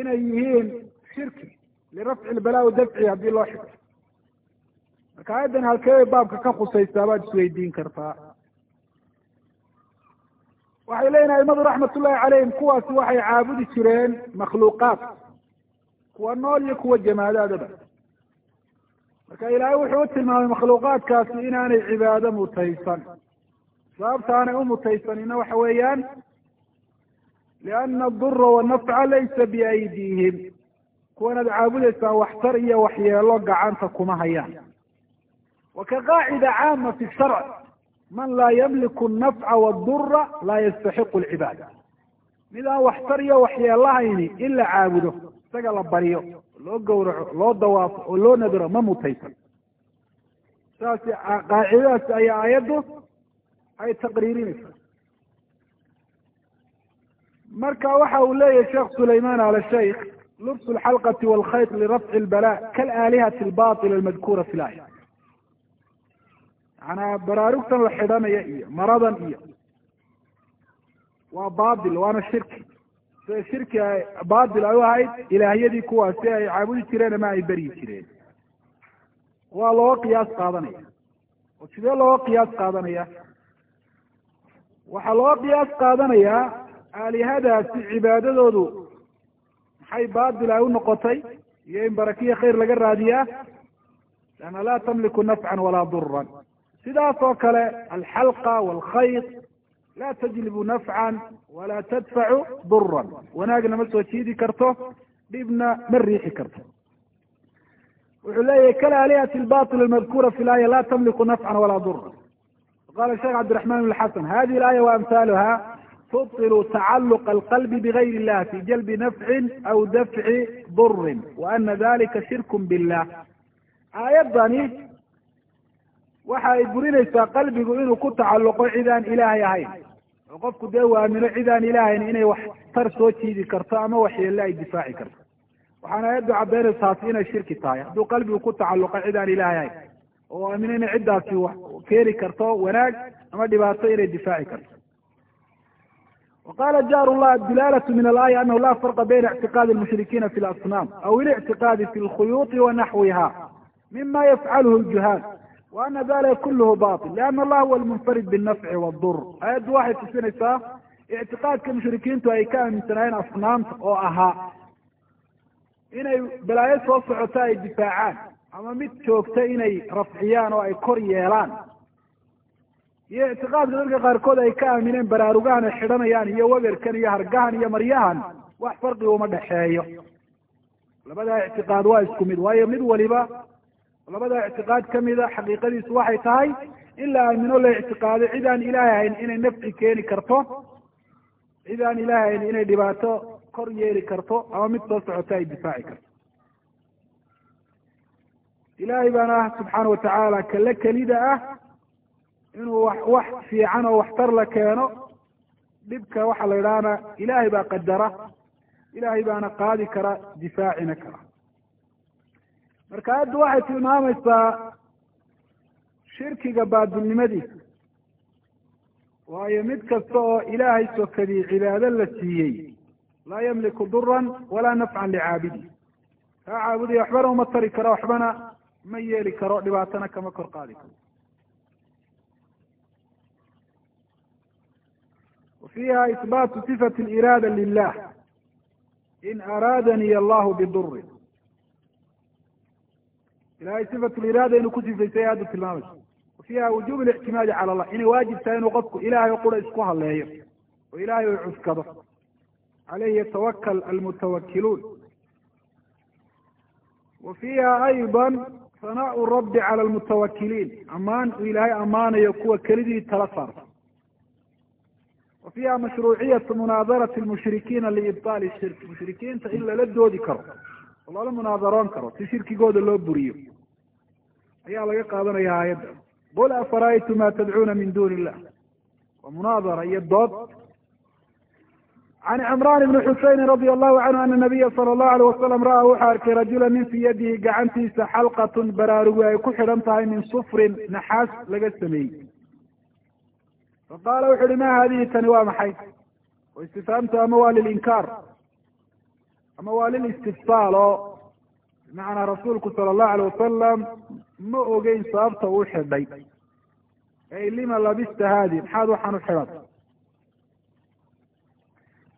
inay yihiin shirki lirafci lbalaa dafci haddii loo xidho marka aayaddan halkeebay baabka ka khusaysaa baad isweydiin kartaa. Waxay leeyihiin aimadu raxmatullahi calayhim kuwaasi waxay caabudi jireen makhluuqaad kuwa nool iyo kuwa jamaadaadaba marka ilaahay wuxuu u tilmaamay makhluuqaadkaasi inaanay cibaado mutaysan. Sababta aanay u mutaysanina waxa weeyaan liana adura wanafca laysa biaydiihim. Kuwanaad caabudaysaa waxtar iyo waxyeelo gacanta kuma hayaan. Wa ka qaacida caama fi sharc man laa yamliku nafca wadura laa yastaxiqu lcibaada mid aan waxtar iyo waxyeelahayni in la caabudo isaga la baryo loo gowraco loo dawaafo oo loo nadro ma mutaysan. Saas qaacidadaas ayaa aayaddu ay taqriirinaysa marka waxa uu leeyahay sheekh sulayman al shaykh lubs lxalqati walkhayt lirafci lbala kalaalihati albatila almadkuura fi laaya. Macanaa baraarugtan la xidhanaya iyo maradan iyo. Waa batil waana shirki shirki batil ay u ahayd ilaahyadii kuwaasi ay caabudi jireen ama ay beryi jireen. Waa looga qiyaas qaadanaya. Oo sidee looga qiyaas qaadanaya? Waxaa looga qiyaas qaadanayaa aalihadaasi cibaadadoodu maxay baatil ay u noqotay? Iyo in barakiya khayr laga raadiyaa? Leanna laa tamliku nafcan walaa duran sidaas oo kale alxalqa waalkhayt laa tajlibu nafcan walaa tadfacu duran wanaagna ma soo jiidi karto dhibna ma riixi karto wuxuu leeyahay kalaalihati lbatil almadkuura fi laaya laa tamliku nafcan walaa duran qala sheekh cabdiraxman ibn xasan hadihi alaaya waamhaluha tubطilu tacaluqa alqalbi bigayr illah fi jalbi nafcin aw dafci durin wa ana dalika shirku billah aayaddani waxa ay burinaysaa qalbigu inuu ku tacalluqo cidaan ilaahay ahayn. Oo qofku dee uu aamino cidaan ilaahayn inay wax tar soo jiidi karto ama waxyeelle ay difaaci karto. Waxaana aayaddu caddaynaysa inay shirki tahay. Hadduu qalbigu ku tacalluqo cidaan ilaahay ahayn oo aamino inay ciddaasi keeni karto wanaag ama dhibaato inay difaaci karto. Waqala jaarullah adilaalatu min alaaya anahu laa farqa bayna ictiqaadi almushrikiina fi alasnaam aw ilictiqaadi fi lkhuyuuti wa naxwiha mima yafcaluhu ljuhaad wa ana dalika kulh baطil لana allah huwa lmunfarid bالnafci wالdur aayaddu waxay tusinaysaa ictiqaadka mushrikiintu ay ka aaminsanaayeen asnaamta oo ahaa inay balaayo soo socota ay difaacaan ama mid joogta inay rafciyaan oo ay kor yeelaan iyo ictiqaadka dadka qaarkood ay ka aamineen baraarugahan ay xidhanayaan iyo weberkan iyo hargahan iyo maryahan wax farqi uma dhexeeyo labada ictiqaad waa isku mid waayo mid waliba labada ictiqaad kamida xaqiiqadiisu waxay tahay in la aamino la ictiqaado cid aan ilaahay ahayn inay nafci keeni karto cid aan ilaahay ahayn inay dhibaato kor yeeli karto ama mid soo socota ay difaaci karto. Ilaahay baana ah subxaana watacaala kale kelida ah inuu wax wax fiican oo waxtar la keeno dhibka waxaa la idhahana ilaahay baa qadara ilaahay baana qaadi kara difaacina kara marka aadda waxay tilmaamaysaa shirkiga baabilnimadiisa waayo mid kasta oo ilaahay sokadii cibaado la siiyey laa yamliku duran walaa nafcan licaabidi. Kaa caabudaya waxbana uma tari karo waxbana ma yeeli karo dhibaatana kama kor qaadi karo. Wa fiiha isbaatu sifati liraada lilah in araadaniy allahu bidurin ilahay sifatuliraada inuu ku sifaystay aada u tilmaamayso wa fiiha wujubu اlictimaadi cala allah inay waajib tahay inuu qofku ilaahay o qura isku haleeyo oo ilaahay u cuskado caleyhi yatawakal almutawakiluun wa fiiha ayضa sanau rabbi cala almutawakiliin ammaan uu ilaahay ammaanayo kuwa kelidii tala saarta wa fiiha mashruuciyatu munaadarati lmushrikiina liibaali shirk mushrikiinta in lala doodi karo oo lala munaadaroon karo si shirkigooda loo buriyo. Ayaa laga qaadanaya aayadda. Qul afara'aytum ma tadcuuna min duni illah waa munaadara iyo dood. Can cimraan ibni xuseyni radia allahu canhu ana nabiya sala allahu alayh wasalam ra'aa wuxuu arkay rajula nin fii yadihi gacantiisa xalqatun baraarugu ay ku xidhan tahay min sufrin naxaas laga sameeyey. Faqaala wuxu uhi ma hadihi tani waa maxay? Oo istifaamtu ama waa lilinkaar ama waa lilistifsaal oo bimacnaa rasuulku sala allahu alayh wasalam ma ogeyn sababta uu xidhay. Ey lima labista haadi maxaad waxaan u xidhan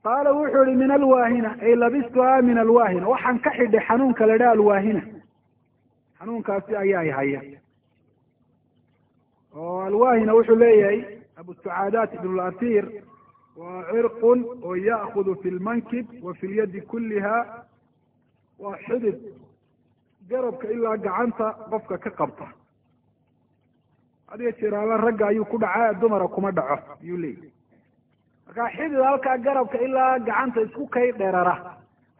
qaala wuxuu ihi min alwaahina. Ay labistuha min alwaahina. Waxaan ka xidhay xanuunka la dhaha alwaahina. Xanuunkaasi ayaa i haya oo alwaahina wuxuu leeyahay abu sacaadaat ibn latir waa cirqun oo ya'kudu fi lmankib wa fi lyadi kuliha waa xidid. Garabka ilaa gacanta qofka ka qabta. Hadiyo jeeraala ragga ayuu ku dhacaa dumara kuma dhaco ayuu leeyahy markaa xidid halkaa garabka ilaa gacanta isku kay dherara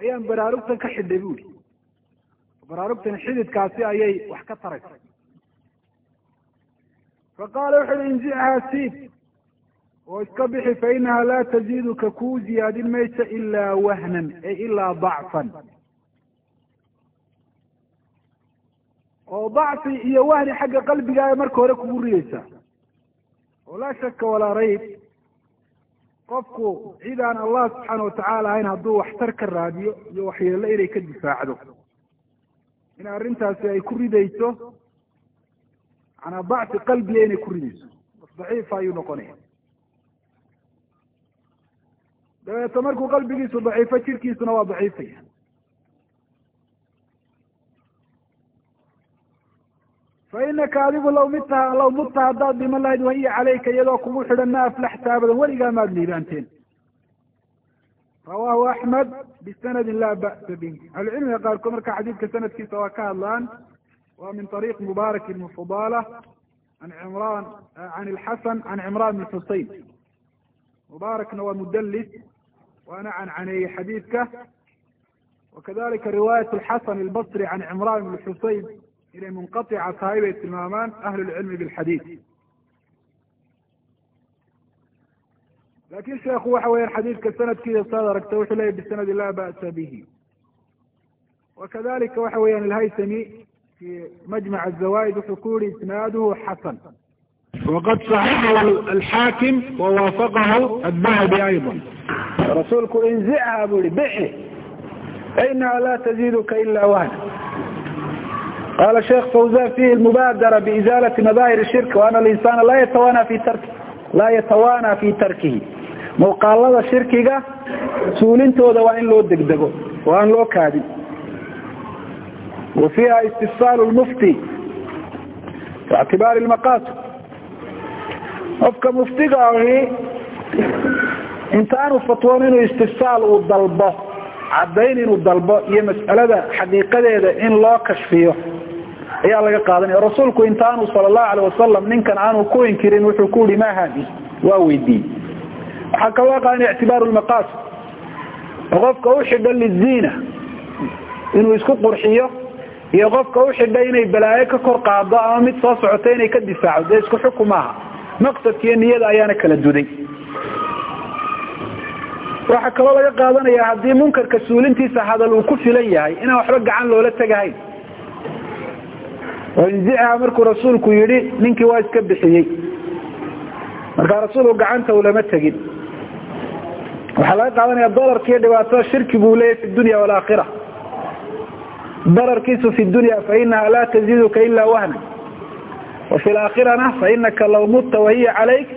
ayaan baraarugtan ka xidhay bu ihi baraarugtan xididkaasi ayay wax ka taraysa. Faqaala wuxu uhi inzichaa siid oo iska bixi fa inaha laa taziiduka kuu ziyaadin mayso ilaa wahnan ay ilaa dacfan. oo dacfi iyo wahni xagga qalbigaa marka hore kugu ridaysaa oo laa shaka walaa rayb qofku cid aan allah subxaana watacaala ahayn hadduu waxtar ka raadiyo iyo waxyeelo inay ka difaacdo. in arrintaasi ay ku ridayso manaa dacfi qalbiga inay ku ridayso. Daciifa ayuu noqonaya dabeeto markuu qalbigiisu daciifo jirkiisuna waa daciifaya fa inaka adigu law midta law mutta haddaad dhiman lahayd wahiya caleyka iyadoo kugu xidhan ma aflaxta abadan weligaa maad liibaanteen rawahu axmed bisanadin laa ba'sa bih ahlucilmiga qaarkood marka xadiidka sanadkiisa waa ka hadlaan waa min طariiq mubaarak ibn fudala an cimran can ilxasan can cimran bn xusein mubaarakna waa mudalis waana cancaneeyey xadiidka wakadalika riwaayat lxasan albasri can cimran bn xusein inay munqaطica tahay bay tilmaamaan ahlu lcilmi bilxadiid lakin sheekhu waxa weeyaan xadiidka sanadkiisa saad aragta wuxuu leyahy bisanadi laa ba'sa bihi wakadalika waxa weeyaan alhaytami fi majmac azawaid wuxuu ku yihi isnaaduhu xasan waqad صaxaxahu alxaakim wawaafaqahu adahabi ayضa rasuulku inzicha buu yihi bixi fainaha la taziduka ila wahna qala sheekh fawzan fihi lmubaadara biizalati madahir shirk waana alinsana laa yatawana fi tarki laa yatawana fi tarkihi. Muuqaalada shirkiga suulintooda waa in loo degdego oo aan loo kaadin. Wa fiiha istifsaal lmufti biictibaari lmaqasid qofka muftiga ahi intaanu fatwoon inuu istifsaal uu dalbo caddayn inuu dalbo iyo mas'alada xaqiiqadeeda in loo kashfiyo ayaa laga qaadanaya. Rasuulku intaanu sala allahu alayh wasalam ninkan aanu ku inkirin wuxuu ku yihi ma haadi waa weydiiyey waxaa kaloo qaadan ictibaaru lmaqasid oo qofka u xidho liziina inuu isku qurxiyo iyo qofka u xidha inay balaayo ka kor qaado ama mid soo socota inay ka difaacdo dee isku maaha. Maqsadkiiyo niyada ayaana kala duday waxaa kaloo laga qaadanaya haddii munkarka suulintiisa hadal uu ku filan yahay inaan waxba gacan loola tegahayn oo inzicha markuu rasuulku yidhi ninkii waa iska bixiyey. Markaa rasuulku gacanta ulama tegin. Waxaa laga qaadanaya dalarkiiyo dhibaatada shirki buu leeyahy fi dunya walaakhira dararkiisu fi dunya fainaha laa taziduka ila wahna wa fi laakhirana fainaka law mutta wahiya calayk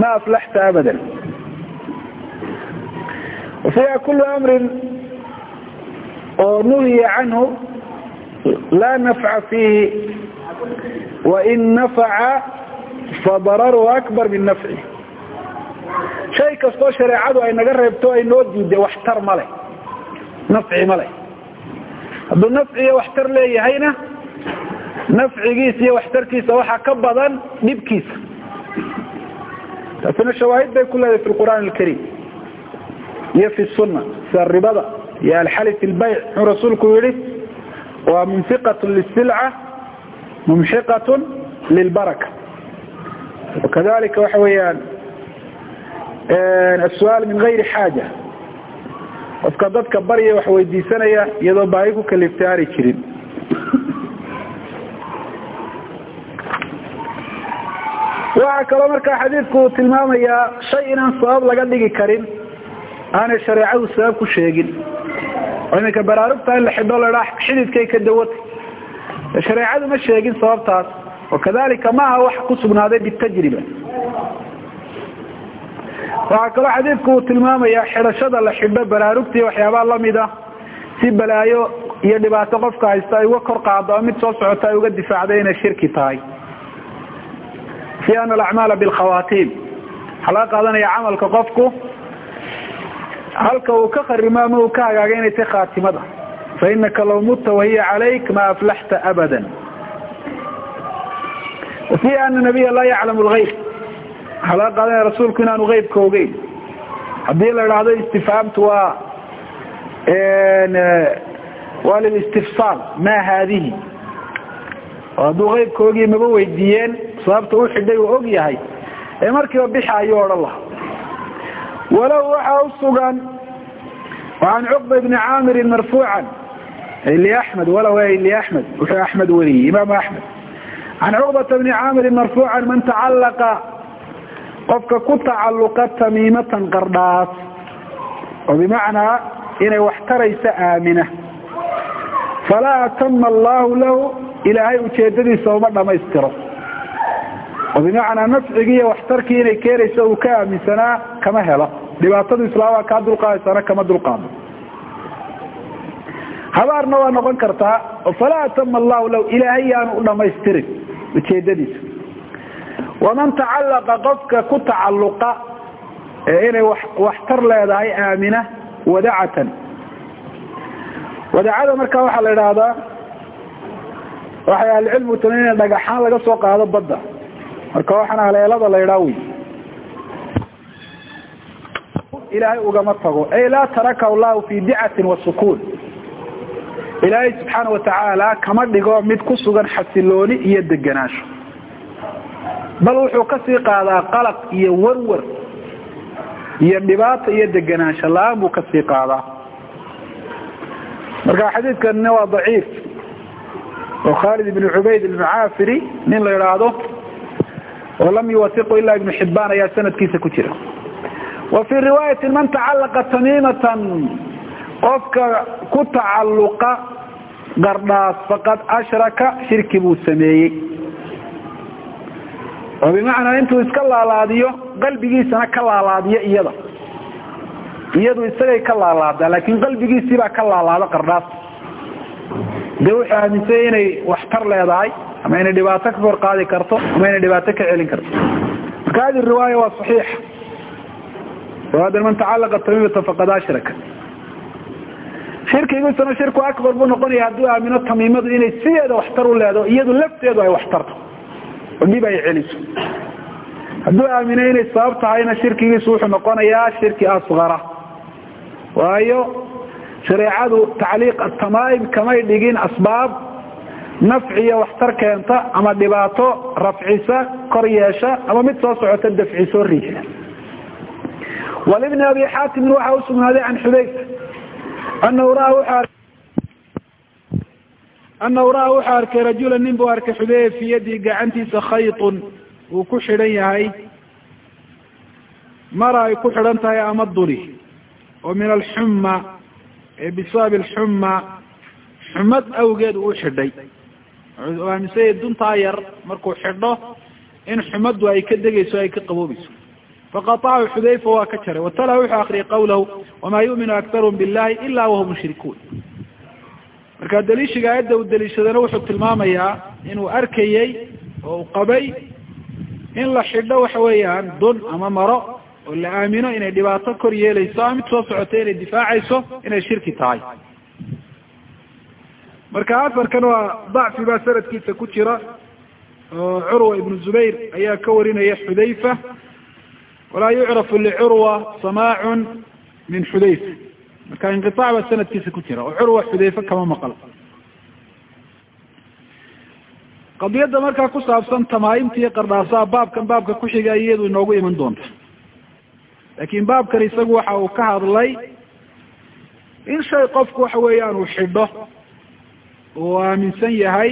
ma aflaxta abada kulu amrin oo nuhiya canhu laa nafca fiihi wain nafaca fadararuhu akbar min nafci shay kastoo shareecadu ay naga reebto ay noo diiday waxtar male nafci male hadduu nafci iyo waxtar leeyahayna nafcigiisa iyo waxtarkiisa waxaa ka badan dhibkiisa taasina shawaahid bay ku leedahay fi lqur'aan iyo fi sunna sida ribada. Iyo alxali fi lbayc muxuu rasuulku yihi waa munfiqat lisilca mumxiqat lilbaraka. Wakadalika waxa weeyaan asuaal min gayri xaaja. Qofka dadka barya wax weydiisanaya iyadoo baahi ku kaliftay aanay jirin. Waxaa kaloo markaa xadiidku uu tilmaamayaa shay inaan sabab laga dhigi karin aanay shareecadu sabab ku sheegin. Oo iminka baraarugta in la xidho ladhaa xididkay ka dawatay. Shareecadu ma sheegin sababtaas. Wakadalika maaha wax ku sugnaaday bitajriba. Waxaa kaloo xadiidku uu tilmaamayaa xidhashada la xidho baraarugta iyo waxyaabaha la mid ah si balaayo iyo dhibaato qofka haysta ay uga kor qaado oo mid soo socota ay uga difaacday inay shirki tahay. Fi ana alacmaala bilkhawaatiim waxaa laga qaadanaya camalka qofku halka uu ka kharimo ama uu ka hagaaga inay tahy khaatimada fainaka law mutta wahiya calayk ma aflaxta abada wa fiiha ana nabiya laa yaclamu lgayb waxaa laga qaadanaya rasuulku inaanu geybka ogeyn. Haddii la idhaahdo istifhaamtu waa waa lilistifsaal ma haadihi. Oo hadduu geybka ogiya maba weydiiyeen sababta u xidhay uu og yahay. Ee markiiba bixa ayuu odhan lahaa walow waxaa usugan an cuqba bni caamirin marfuucan liaxmed walow liaxmed wuxuu axmed weriyey imaamu axmed can cuqbata bni caamirin marfuucan man tacalaqa qofka ku tacaluqa tamiimatan qardhaas oo bimacnaa inay wax taraysa aamina. Falaa atama allahu lahu ilaahay ujeedadiisa uma dhamaystiro oo bimacnaa nafcigii iyo waxtarkii inay keenayso uu ka aaminsanaa kama helo dhibaatadu islaama kaa dulqaadaysana kama dulqaado habaarna waa noqon kartaa falaa atama allahu low ilaahay yaanu u dhamaystirin ujeedadiisa waman tacallaqa qofka ku tacalluqa ee inay waxtar leedahay aamina wadacatan wadacada markaa waxaa la idhaahdaa waxay ahlicilmigu tami in dhagaxaan laga soo qaado badda. Marka waxaana haleelada la idhaa wey ilaahay ugama tago. Ay laa tarakahu llahu fi dicatin wa sukuun ilaahay subxaana watacaala kama dhigo mid ku sugan xasilooni iyo degenaansho. Bal wuxuu ka sii qaadaa qalaq iyo warwar iyo dhibaata iyo degenaansho la'aan buu ka sii qaadaa. Marka xadiidkanina waa daciif. Oo khaalid ibn cubayd almucaafiri nin la idhaahdo oo lam yuwasiqu ila ibnu xibaan ayaa sanadkiisa ku jira wa fii riwaayati man tacallaqa tamiimatan qofka ku tacalluqa gardhaas faqad ashraka shirki buu sameeyey. Oo bimacnaa intuu iska laalaadiyo qalbigiisana ka laalaadiyo iyada. Iyadu isagay ka laalaadaa laakiin qalbigiisiibaa ka laalaado qardhaas dee wuxuu aaminsanyay inay waxtar leedahay ama inay dhibaato ka kor qaadi karto ama inay dhibaato ka celin karto. Marka hadi waa saxiixa hada man tacalaqa tamiimata faqad ashraka shirkigiisuna shirku akbar buu noqonaya hadduu aamino tamiimadu inay sideeda waxtar u leedo iyadu lafteedu ay waxtarto oo dhib ay celiso hadduu aamino inay sabab tahayna shirkigiisu wuxuu noqonayaa shirki asqara waayo shareecadu tacliiq atamaa'im kamay dhigin asbaab nafci iyo waxtar keenta ama dhibaato rafcisa kor yeesha ama mid soo socota dafcisoo riixda walibni abi xaatimin waxaa usugnaaday can xudayfa anahu raa wuxuu arkay rajula nin buu arkay xudayfa fi yadii gacantiisa khayطun uu ku xidhan yahay mara ay ku xidhan tahay ama duli oo min alxuma bisabab alxuma xumad awgeed uu xidhay aaminsanya duntaa yar markuu xidho in xumaddu ay ka degayso ay ka qaboobayso faqatacahu xudayfa waa ka jaray watala wuxuu akriyay qawlahu wamaa yu'minu aktaruhum billahi ila wahum mushrikuun marka daliishiga aayadda uu daliishadana wuxuu tilmaamayaa inuu arkayey oo uu qabay in la xidho waxa weeyaan dun ama maro oo la aamino inay dhibaato kor yeelayso ama mid soo socota inay difaacayso inay shirki tahay marka afarkan waa dacfi baa sanadkiisa ku jira oo curwa ibnu zubayr ayaa ka warinaya xudayfa walaa yucrafu licurwa samaacun min xudayfa marka inqiaac baa sanadkiisa ku jira oo curwa xudayfe kama maqal qadiyadda markaa ku saabsan tamaaimta iyo qardhaasaha baabkan baabka kuxiga iyadu inoogu iman doonta laakiin baabkan isagu waxa uu ka hadlay in shay qofku waxa weeyaan uu xidho uu aaminsan yahay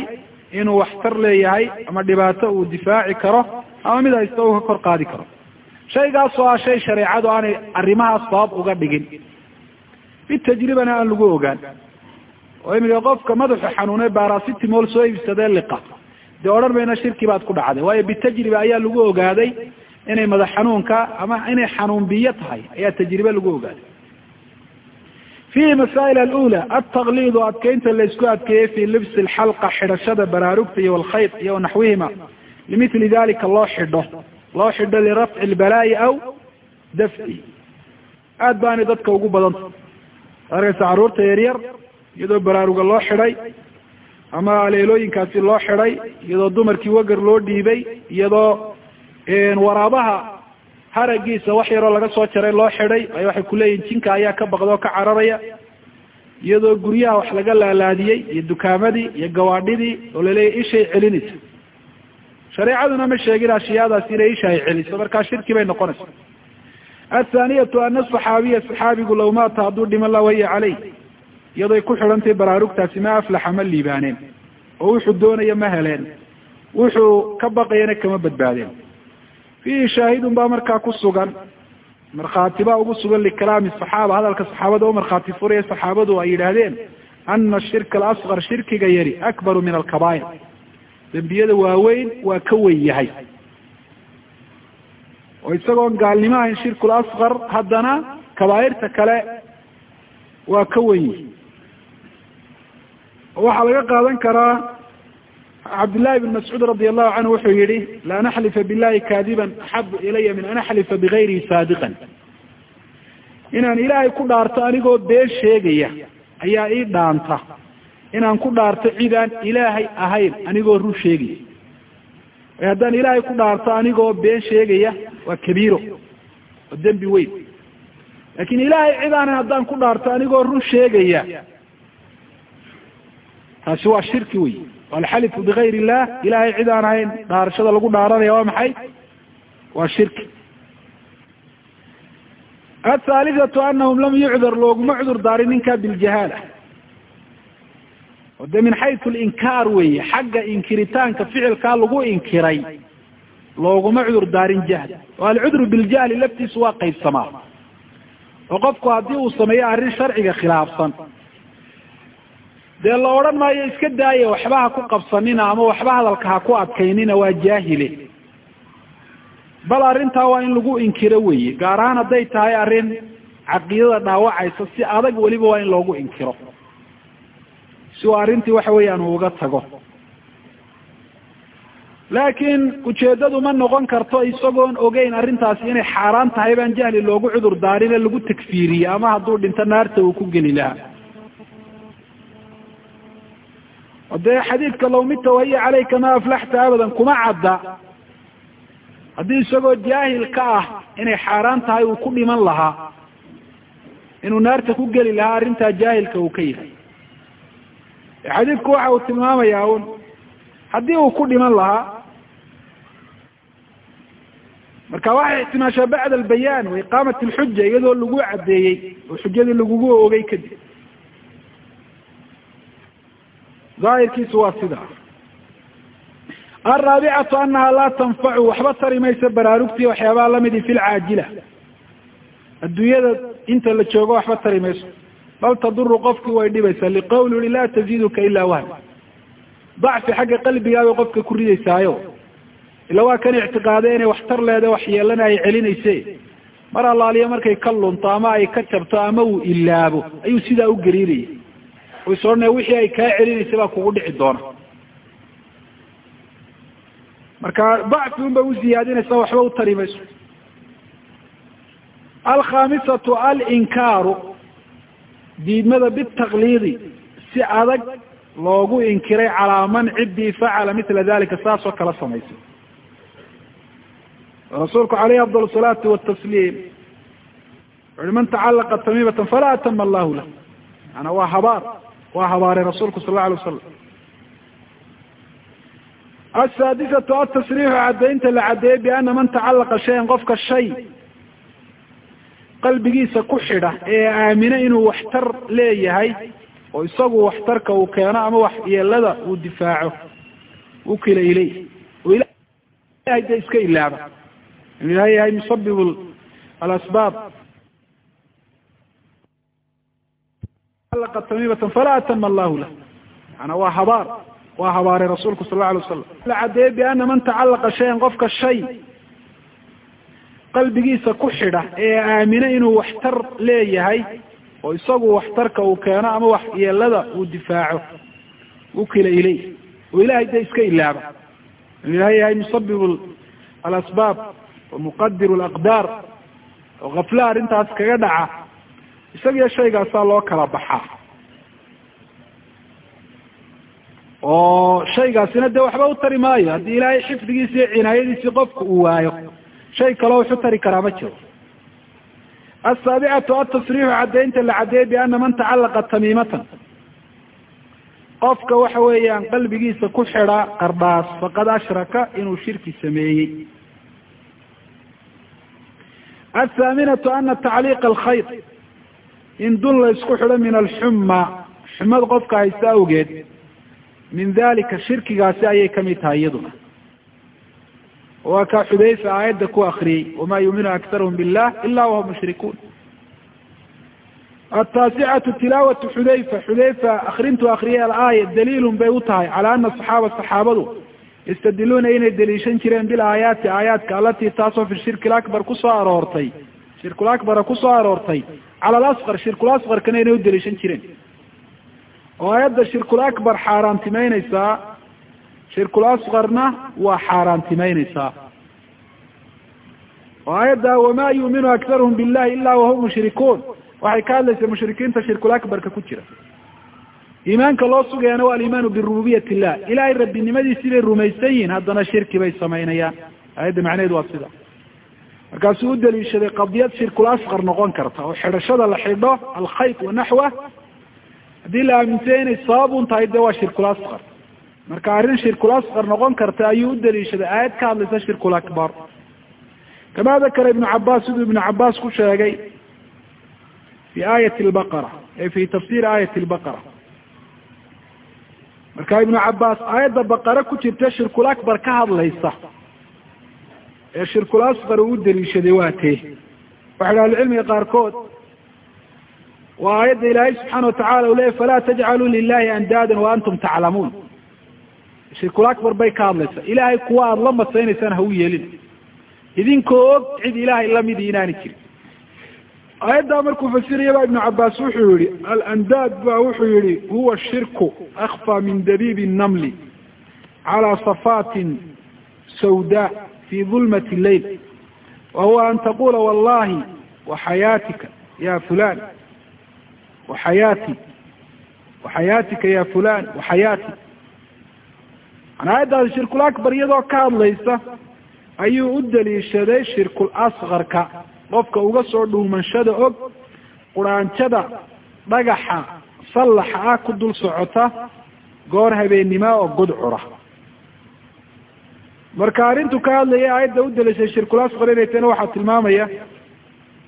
inuu waxtar leeyahay ama dhibaato uu difaaci karo ama mid haysta uu ka kor qaadi karo shaygaasoo ah shay shareecadu aanay arrimahaas sabab uga dhigin. Bitajribana aan lagu ogaan. Oo imika qofka madaxu xanuune barasitimol soo iibsadee liqa. Dee odhan mayna shirki baad ku dhacday. Waayo bitajriba ayaa lagu ogaaday inay madax xanuunka ama inay xanuun biyo tahay. Ayaa tajribe lagu ogaaday. Fihi masaa'il alula altaqliidu adkeynta laysku adkeeyey fi libsi alxalqa xidhashada baraarugta iyo walkhayt iyo naxwihima. Limithli dalika loo xidho loo xidho lirafci lbalaa'i aw dafci. Aad baanay dadka ugu badanta arkaysa carruurta yaryar iyadoo baraaruga loo xidhay ama aleelooyinkaasi loo xidhay iyadoo dumarkii wagar loo dhiibay iyadoo waraabaha haragiisa wax yaroo laga soo jaray loo xidhay ay waxay kuleeyihin jinka ayaa ka baqda oo ka cararaya iyadoo guryaha wax laga laalaadiyey iyo dukaamadii iyo gawaadhidii oo laleeyahy ishay celinaysa shareecaduna ma sheegin ashiyaadaasi inay isha ay celiso markaa shirki bay noqonaysa athaaniyatu ana saxaabiya saxaabigu low maata hadduu dhiman la wahiya caleyh iyadoy ku xidhantay baraarugtaasi ma aflaxa ma liibaaneen. Oo wuxuu doonaya ma heleen. Wuxuu ka baqayana kama badbaadeen. Fiihi shaahidun baa markaa ku sugan. Markhaati baa ugu sugan likalaami saxaaba hadalka saxaabada u markhaati furaya saxaabadu ay yidhaahdeen ana ashirka alasqar shirkiga yari akbaru min alkabaa'ir dembiyada waaweyn waa ka weyn yahay oo isagoon gaalnimo ahayn shirkul asqar haddana kabaa'irta kale waa ka wenyi waxaa laga qaadan karaa cabdillahi bn mascuud radi allahu canhu wuxuu yihi laan axlifa billahi kaadiban axabu ilaya min an axlifa bigayrihi saadiqan. Inaan ilaahay ku dhaarto anigoo been sheegaya ayaa ii dhaanta inaan ku dhaarto cidaan ilaahay ahayn anigoo run sheegaya haddaan ilaahay ku dhaarto anigoo been sheegaya waa kabiiro waa dembi weyn. Laakin ilaahay cidaanan haddaan ku dhaarto anigoo run sheegaya taasi waa shirki wey alxalifu bigayr illah ilahay cid aan ahayn dhaarashada lagu dhaaranaya waa maxay? Waa shirki. Athaalithatu anahum lam yucdar looguma cudur daarin ninkaa biljahaala o de min xaysu linkaar weeye xagga inkiritaanka ficilkaa lagu inkiray looguma cudur daarin jahl oo alcudru biljahli laftiisu waa qaybsamaa. Oo qofku haddii uu sameeyo arrin sharciga khilaafsan dee la odhan maayo iska daaya waxba ha ku qabsanina ama waxba hadalka ha ku adkaynina waa jaahile. Bal arrintaa waa in lagu inkiro weeye gaar ahaan hadday tahay arrin caqiidada dhaawacaysa si adag weliba waa in loogu inkiro si uu arrintii waxa weeyaan uu uga tago. Laakiin ujeeddadu ma noqon karto isagoon ogeyn arrintaasi inay xaaraan tahay baan jahli loogu cudur daarine lagu takfiiriye ama hadduu dhinto naarta uu ku geli lahaa. Dee xadiidka law mita wahiya calayka ma aflaxta abadan kuma cadda haddii isagoo jaahil ka ah inay xaaraan tahay uu ku dhiman lahaa inuu naarta ku geli lahaa arrintaa jaahilka uu ka yahay xadiidku waxa uu tilmaamayaa un haddii uu ku dhiman lahaa marka waxay ixtimaashaa bacda albayaan wa iqaamat alxuja iyadoo lagu caddeeyey oo xujadii lagugu ogey kadib. Daahirkiisu waa sidaa alraabicatu anaha laa tanfacu waxba tari mayso baraarugtii waxyaabaha lamidi fi lcaajila adduunyada inta la joogo waxba tari mayso bal taduru qofkii way dhibaysaa liqawli ui laa taziduka ilaa wahm dacfi xagga qalbigaabay qofka ku ridaysaayo. Ila waa kan ictiqaaday inay waxtar leedahay wax ay celinayse mar allaaliya markay ka lunto ama ay ka jabto ama uu ilaabo ayuu sidaa u gariiraya u is odhanaya wixii ay kaa celinaysa baa kugu dhici doona. Marka dacfi un bay u ziyaadinaysaa waxba u tari mayso alkhamisatu alinkaaru diidmada bitaqliidi si adag loogu inkiray calaa man ciddii facala mila dalika saas oo kala samaysay rasuulku alayhi afdal salaati watasliim wuxuhi man tacalaqa tamiimatan falaa atama allahu lah. Maanaa waa habaar waa habaaray rasuulku sal la alay wasalam asaadisatu atasriixu caddaynta la caddeeyey biana man tacalaqa shayan qofka shay qalbigiisa ku xidha ee aamina inuu waxtar leeyahay oo isagu waxtarka uu keeno ama wax yeelada uu difaaco ukila ileyh oo ilahay de iska ilaaba. Inuu ilahay yahay musabib alasbaab. Tamiimatan falaa atama allahu lah. Maanaa waa habaar waa habaaray rasuulku sal la alay wasalam la caddeeyey biana man tacalaqa shayan qofka shay qalbigiisa ku xidha ee aamina inuu waxtar leeyahay oo isagu waxtarka uu keeno ama wax yeelada uu difaaco ukila ileyh oo ilahay de iska ilaaba inuu ilahay yahay musabib alasbaab wamuqadir alaqdaar oo kafla arrintaas kaga dhaca isagiyo shaygaasaa loo kala baxaa. Oo shaygaasina dee waxba u tari maayo. Haddii ilaahay xifdigiisi iyo cinaayadiisii qofka uu waayo shay kaloo wuxu tari karaa ma jiro. Asaabicatu atasriixu caddaynta la caddeeyey biana man tacalaqa tamiimatan. Qofka waxa weeyaan qalbigiisa ku xidha qardhaas faqad ashraka inuu shirki sameeyey. Athaaminatu ana tacliiqa alkhayr in dun la isku xidho min alxuma xumad qofka haysta awgeed min dalika shirkigaasi ayay ka mid tahay iyaduna waa kaa xudayfa aayadda ku akriyey wama yuuminu aktarhum billah ila wahum mushrikuun. Ataasicatu tilaawatu xudayfa. Xudayfa akrintu akriyay alaaya daliilun bay u tahay cala ana saxaaba saxaabadu yastadiluuna inay deliishan jireen bilaayaati aayaadka alatii taasoo fi shirki lakbar ku soo aroortay shirkul akbara ku soo aroortay cala alasqar shirkul asqarkana inay u deliishan jireen. Oo aayadda shirkul akbar xaaraantimeyneysaa shirkul asqarna waa xaaraantimeyneysaa oo aayadda wamaa yuuminu aktaruhum billahi ila wahum mushrikuun waxay ka hadlaysaa mushrikiinta shirkul akbarka ku jira. Iimaanka loo sugayaana waa alimaanu birububiyat illah ilahay rabbinimadiisii bay rumaysan yihiin haddana shirki bay samaynayaan aayadda macnaheedu waa sida. Markaasuu u daliishaday qadiyad shirkul asqar noqon karta oo xidhashada la xidho alkhayt wanaxwa haddii la aaminsanya inay sababun tahay de waa shirkul asqar marka arrin shirkul asqar noqon karta ayuu u daliishaday. Aayad ka hadlaysa shirkul akbar. Kama dakara ibnu cabaas siduu ibnu cabaas ku sheegay fi aayati lbaqara e fi tafsiri aayati lbaqara marka ibnu cabaas aayadda baqare ku jirta shirkul akbar ka hadlaysa ee shirkul asqar uu u daliishaday waa tee. Waxay ahlucilmiga qaarkood waa aayadda ilaahay subxaana watacala u leeyay falaa tajcaluu lilahi andaadan wa antum taclamuun shirkul akbar bay ka hadlaysa. Ilahay kuwa aada la masaynaysaan ha u yeelin. Idinkoo og cid ilaahay lamidi inaani jirin aayaddaa markuu fasiraya ba ibnu cabaas wuxuu yihi alandaad ba wuxuu yihi huwa shirku akfa min dabiibi namli calى safatin sawda fi dulmat leyl wa huwa an taqula wallahi waxayaatika ya fulan waxayaati waxayaatika ya fulan waxayaati mana aayaddaasi shirkul akbar iyadoo ka hadlaysa ayuu u daliishaday shirkul askarka qofka uga soo dhuumanshada og quraanjada dhagaxa sallaxa ah ku dul socota goor habeennima oo gudcura marka arrintu ka hadlaya aayadda u daliishay shirkul asqar inay tahna waxaa tilmaamaya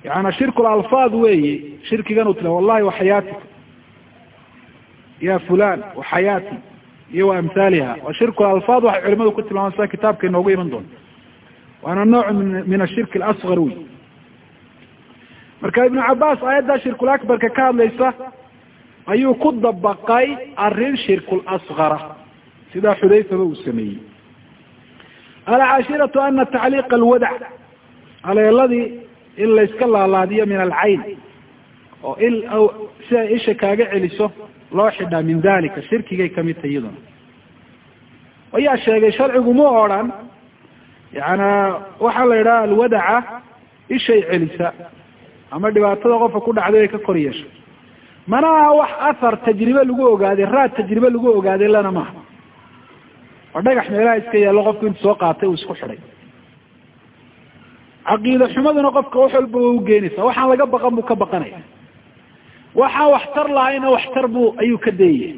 yaana shirkul alfaad weeye shirkigan u tila wallahi waxayaatika ya fulan waxayaati iyo wa amhaaliha waa shirkul alfaad waxay culimadu ku tilmaaman sida kitaabka inoogu iman doonto waana nooc min ashirki alasqar wey marka ibnu cabaas aayaddaa shirkul akbarka ka hadlaysa ayuu ku dabaqay arrin shirkul asqara sidaa xudayfaba uu sameeyey. Alcaashiratu ana tacliiqa alwadac aleeladii in layska laalaadiyo min alcayn oo il si ay isha kaaga celiso loo xidhaa min dalika shirkigay ka mid tahay iyaduna. Ayaa sheegay sharcigu mu odrhan yana waxaa la yidhaha alwadaca ishay celisa ama dhibaatada qofka ku dhacday ay ka kor yeesho. Mana aha wax athar tajribe lagu ogaaday raad tajribe lagu ogaaday lana maaha oo dhagax meelaha iska yaallo qofku intu soo qaatay uu isku xidhay. Caqiida xumaduna qofka wax walba wa ugeynaysa waxaan laga baqan buu ka baqanaya waxaan waxtar lahayna waxtar buu ayuu ka dayaya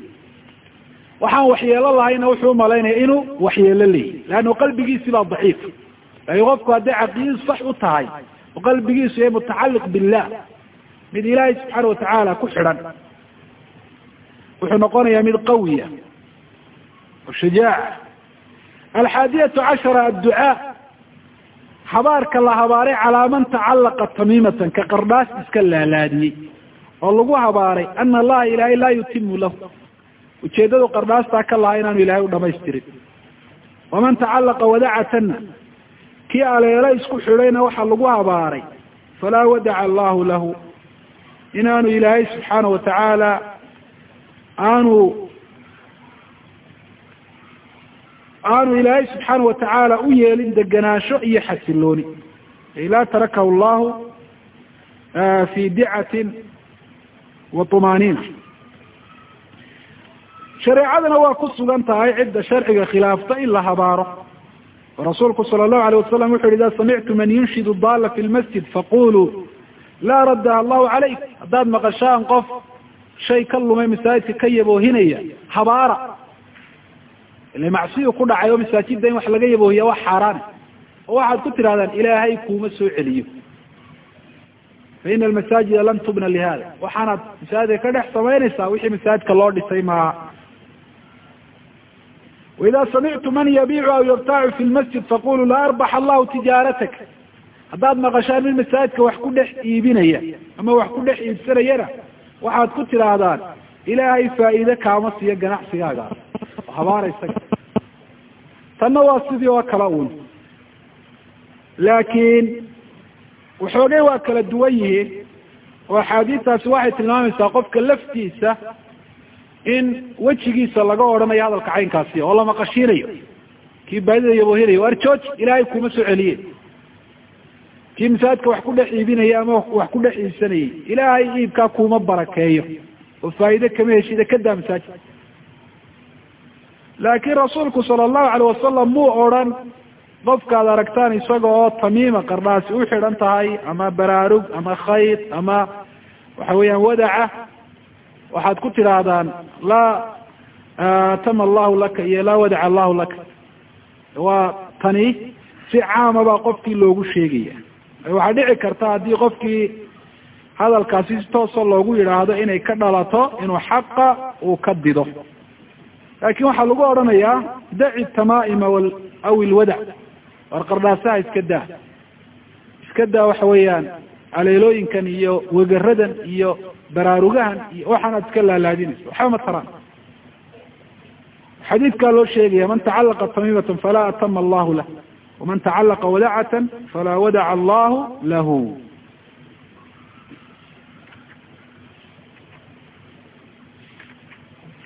waxaan waxyeelo lahayna wuxuu u malaynaya inuu waxyeelo leeyahy leanna qalbigiisi baa daciif. Laakiin qofku hadday caqiidadu sax u tahay oo qalbigiisu yahay mutacalliq billah mid ilaahay subxaana watacaala ku xidhan wuxuu noqonayaa mid qawiya oo shajaaca alxaadiyatu cashara adducaa habaarka la habaaray calaa man tacallaqa tamiimatan ka qardhaas iska laalaadiyey oo lagu habaaray ana allaha ilaahay laa yutimu lahu. Ujeeddadu qardhaastaa ka lahaa inaanu ilaahay u dhamaystirin. Waman tacallaqa wadacatana kii aleelo isku xidhayna waxaa lagu habaaray falaa wadaca allahu lahu. Inaanu ilaahay subxaana watacaala aanu aanu ilaahay subxaana watacaala u yeelin degenaansho iyo xasilooni. Ay laa tarakahu llahu fi dicatin wa tumaaniina shareecadana waa ku sugan tahay cidda sharciga khilaafta in la habaaro. Rasuulku sala allahu alayh wasalam wuxu yhi ida samictu man yunshidu daala fi lmasjid faquluu laa raddaha allahu calayk. Haddaad maqashaan qof shay ka lumay masaajidka ka yaboohinaya habaara. Ile macsiyu ku dhacay oo masaajidda in wax laga yaboohiya waa xaaraane. Oo waxaad ku tidhahdaan ilaahay kuuma soo celiyo fa ina almasaajida lam tubna lihada waxaanaad masaajidka ka dhex samaynaysaa wixii masaajidka loo dhisay maaha waida samictu man yabiicu aw yabtaacu fi lmasjid faquluu laa arbax allahu tijaaratak haddaad maqashaan mid masaajidka wax ku dhex iibinaya ama wax ku dhex iibsanayana waxaad ku tidhaahdaan ilaahay faa'iide kaama siiyo ganacsigaaga habaara isaga tanna waa sidii oo kale uun laakiin waxoogay waa kala duwan yihiin. Oo axaadiistaasi waxay tilmaamaysaa qofka laftiisa in wejigiisa laga odhanayo hadalka caynkaasi oo la maqashiinayo. Kii baadidaya buu helayo ar jooji ilaahay kuma soo celiye kii masaajidka wax ku dhex iibinaya ama wax ku dhex iibsanayay ilaahay iibkaa kuma barakeeyo. Oo faa'iide kama heshida kadaa masaajid. Laakiin rasuulku sala allahu alayh wasalam muu odhan qofkaad aragtaan isaga oo tamiima qardhaasi u xidhan tahay ama baraarug ama khayd ama waxa weeyaan wadaca waxaad ku tidhaahdaan laa tama allahu laka iyo laa wadaca allahu laka waa tani si caama baa qofkii loogu sheegaya. Waxaa dhici karta haddii qofkii hadalkaasi si toosa loogu yidhaahdo inay ka dhalato inuu xaqa uu ka dido. Laakiin waxaa lagu odhanayaa daci tamaa'ima aw ilwadac war qardhaasaha iska daa. Iska daa waxa weeyaan aleelooyinkan iyo wegaradan iyo baraarugahan iyo waxaanaad iska laalaadinayso waxba ma taraan. Xadiidkaa loo sheegaya man tacalaqa tamiimatan falaa atama allahu lah waman tacalaqa wadacatan falaa wadaca allahu lahu.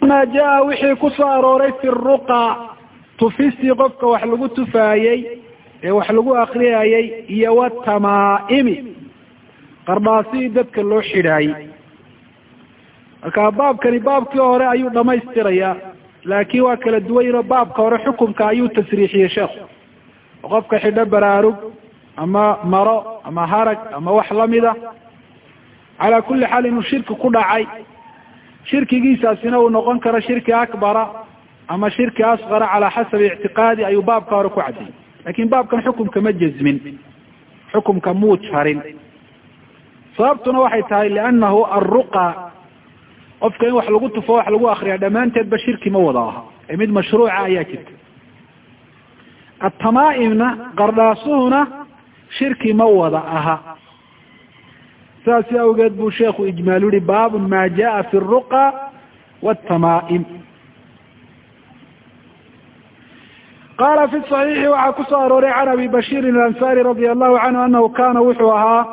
Ma jaa wixii ku soo arooray fi ruqa tufistii qofka wax lagu tufaayey ee wax lagu akriyayey iyo watamaa'imi qardhaasihii dadka loo xidhaayey marka baabkani baabkii hore ayuu dhamaystirayaa laakiin waa kala duwanyinoo baabka hore xukumka ayuu tasriixiyey sheekhu oo qofka xidho baraarug ama maro ama harag ama wax lamida calaa kulli xaal inuu shirki ku dhacay. Shirkigiisaasina uu noqon karo shirki akbara ama shirki asqara calaa xasabi ictiqaadi ayuu baabka hore ku cadiyey laakiin baabkan xukumka ma jazmin xukumka muu jarin sababtuna waxay tahay liannahu alruqa qofka in wax lagu tufo wax lagu akriya dhammaanteedba shirki ma wada aha. Ee mid mashruuca ayaa jirta. Atamaa'imna qardhaasuhuna shirki ma wada aha. Saasi awgeed buu sheekhu ijmaal yihi baabun ma jaa fi ruqa wtamaa'im qala fi صaxiixi waxaa ku soo arooray can abi bashiirin alansari radia allahu canhu anahu kana wuxuu ahaa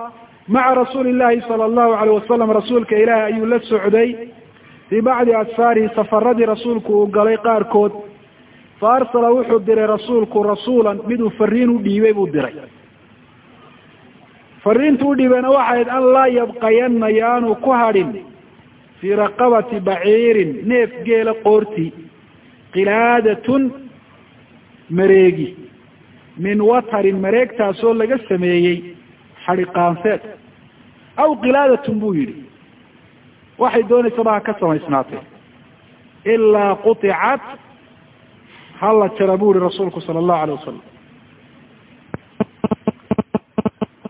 maca rasuuli llahi sala allahu alayh wasalam rasuulka ilaahi ayuu la socday fii bacdi asfaarihi safaradii rasuulku uu galay qaarkood. Fa arsala wuxuu diray rasuulku rasuulan miduu fariin u dhiibay buu diray. Fariintu u dhiibeyna waxayd an laa yabqayana yaanu ku hadhin fii raqabati baciirin neef geela qoortii qilaadatun mareegi min watarin mareegtaasoo laga sameeyey xadhiqaanseed aw qilaadatun buu yidhi. Waxay doonaysaba ha ka samaysnaatee ilaa quطicat hala jara buu yihi rasuulku sala allahu alayh wasalam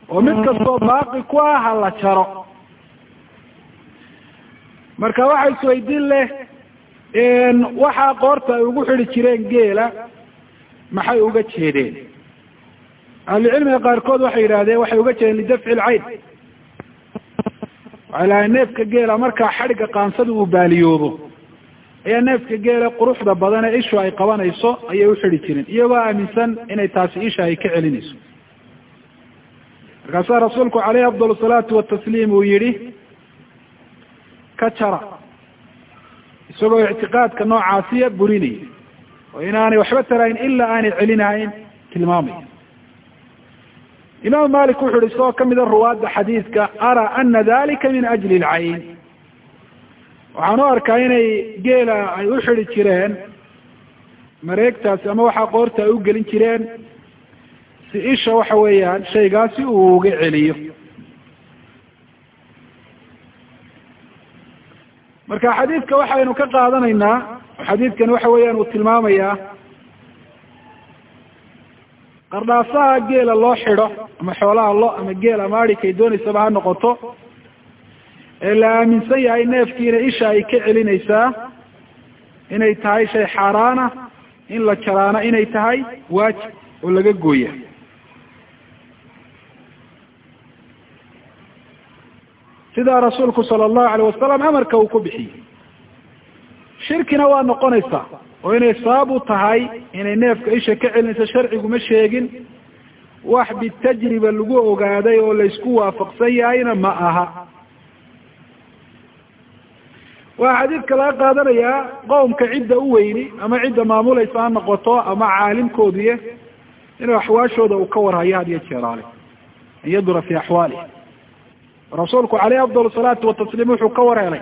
oo mid kastoo baaqi ku ah hala jaro. Marka waxa isweydiin leh waxaa qoorta ay ugu xidi jireen geela maxay uga jeedeen? Ahlucilmiga qaarkood waxay yidhahdeen waxay uga jeedeen lidafci lcayn waxay lahayn neefka geela markaa xadhigga qaansada uu baaliyoobo ayaa neefka geela quruxda badan ee ishu ay qabanayso ayay u xidi jireen iyagoo aaminsan inay taasi isha ay ka celinayso. Markaasaa rasuulku caleyhi afdal salaatu watasliim uu yihi ka jara. Isagoo ictiqaadka noocaasiya burinaya oo inaanay waxba tarayn ilaa aanay celinahayn tilmaamaya. Imaam malik wuxu uhi isagoo kamida ruwaadda xadiidka araa ana dalika min ajli lcayn waxaan u arkaa inay geela ay u xidi jireen mareegtaasi ama waxaa qoorta ay u gelin jireen si isha waxa weeyaan shaygaasi uu uga celiyo. Marka xadiidka waxaynu ka qaadanaynaa xadiidkan waxa weeyaan uu tilmaamayaa qardhaasaha geela loo xidho ama xoolaha lo ama geel ama adhikay doonaysaba ha noqoto ee la aaminsan yahay neefkiina isha ay ka celinaysaa inay tahay shay xaaraana in la jaraana inay tahay waajib oo laga gooya sidaa rasuulku sala allahu alayh wasalam amarka uu ku bixiyey shirkina waa noqonaysaa oo inay sabab u tahay inay neefka isha ka celinayso sharcigu ma sheegin wax bitajriba lagu ogaaday oo laysku waafaqsan yahayna ma aha. Waxaa xadiidka laga qaadanayaa qowmka cidda u weyni ama cidda maamulaysa ha noqoto ama caalimkoodiye inuu axwaashooda uu ka warhayo had iyo jeeraale an yadura fi axwaalih rasuulku caleyhi afdal salaatu watasliim wuxuu ka warhelay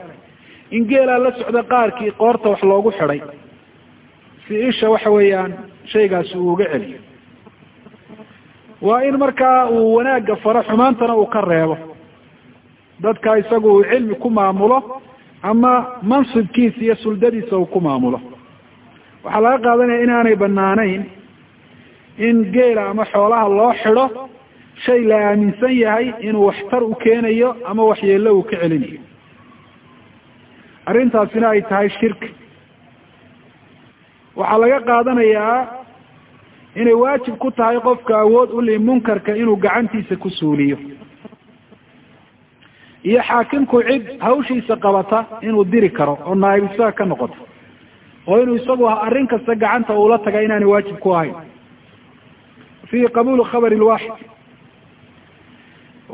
in geelaa la socda qaarkii qoorta wax loogu xidhay. Si isha waxa weeyaan shaygaasi uu uga celiyo. Waa in markaa uu wanaagga faro xumaantana uu ka reebo. Dadka isagu uu cilmi ku maamulo ama mansibkiisa iyo suldadiisa uu ku maamulo. Waxaa laga qaadanaya inaanay banaanayn in geela ama xoolaha loo xidho shay la aaminsan yahay inuu waxtar u keenayo ama waxyeello uu ka celinayo arrintaasina ay tahay shirki waxaa laga qaadanayaa inay waajib ku tahay qofka awood uli munkarka inuu gacantiisa ku suuliyo. Iyo xaakimku cid hawshiisa qabata inuu diri karo oo naaib isaga ka noqoto. Oo inuu isagu arrin kasta gacanta uula taga inaanay waajib ku ahayn. Fihi qabuulu khabari lwaaxid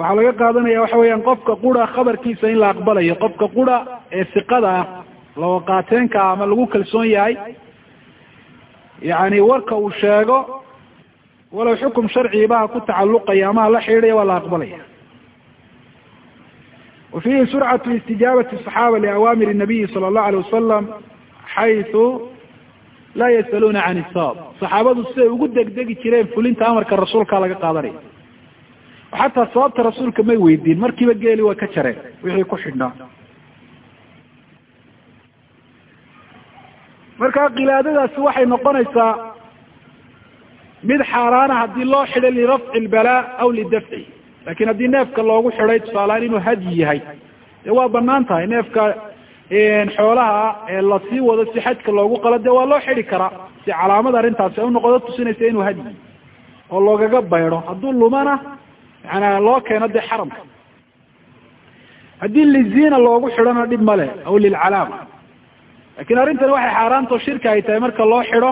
waxaa laga qaadanaya waxa weeyaan qofka qura khabarkiisa in la aqbalayo. Qofka qura ee siqada ah lawaqaateenka ama lagu kalsoon yahay yani warka uu sheego walow xukum sharciibaha ku tacalluqaya ama hala xidhiidhaya waa la aqbalaya. Wa fihi surcatu istijaabati صaxaaba liawaamir nabiyi sala allahu alay wasalam xayثu laa yasaluuna can isabab saxaabadu siday ugu degdegi jireen fulinta amarka rasuulka laga qaadanaya xataa sababta rasuulka may weydiin markiiba geeli waa ka jareen wixii ku xidhnaa marka kilaadadaasi waxay noqonaysaa mid xaaraana haddii loo xidhay lirafci lbalaa aw lidafci laakiin haddii neefka loogu xidhay tusaalehaan inuu hadyi yahay dee waa bannaan tahay neefka xoolaha la sii wado si xajka loogu qalo dee waa loo xidi karaa si calaamad arrintaasi ay unoqodo tusinaysa inuu hadyi oo loogaga baydo hadduu lumana maanaa loo keeno dee xaramka haddii lizina loogu xidhona dhib male aw lilcalaama laakiin arrintani waxay xaaraanto shirka ay tahay marka loo xidho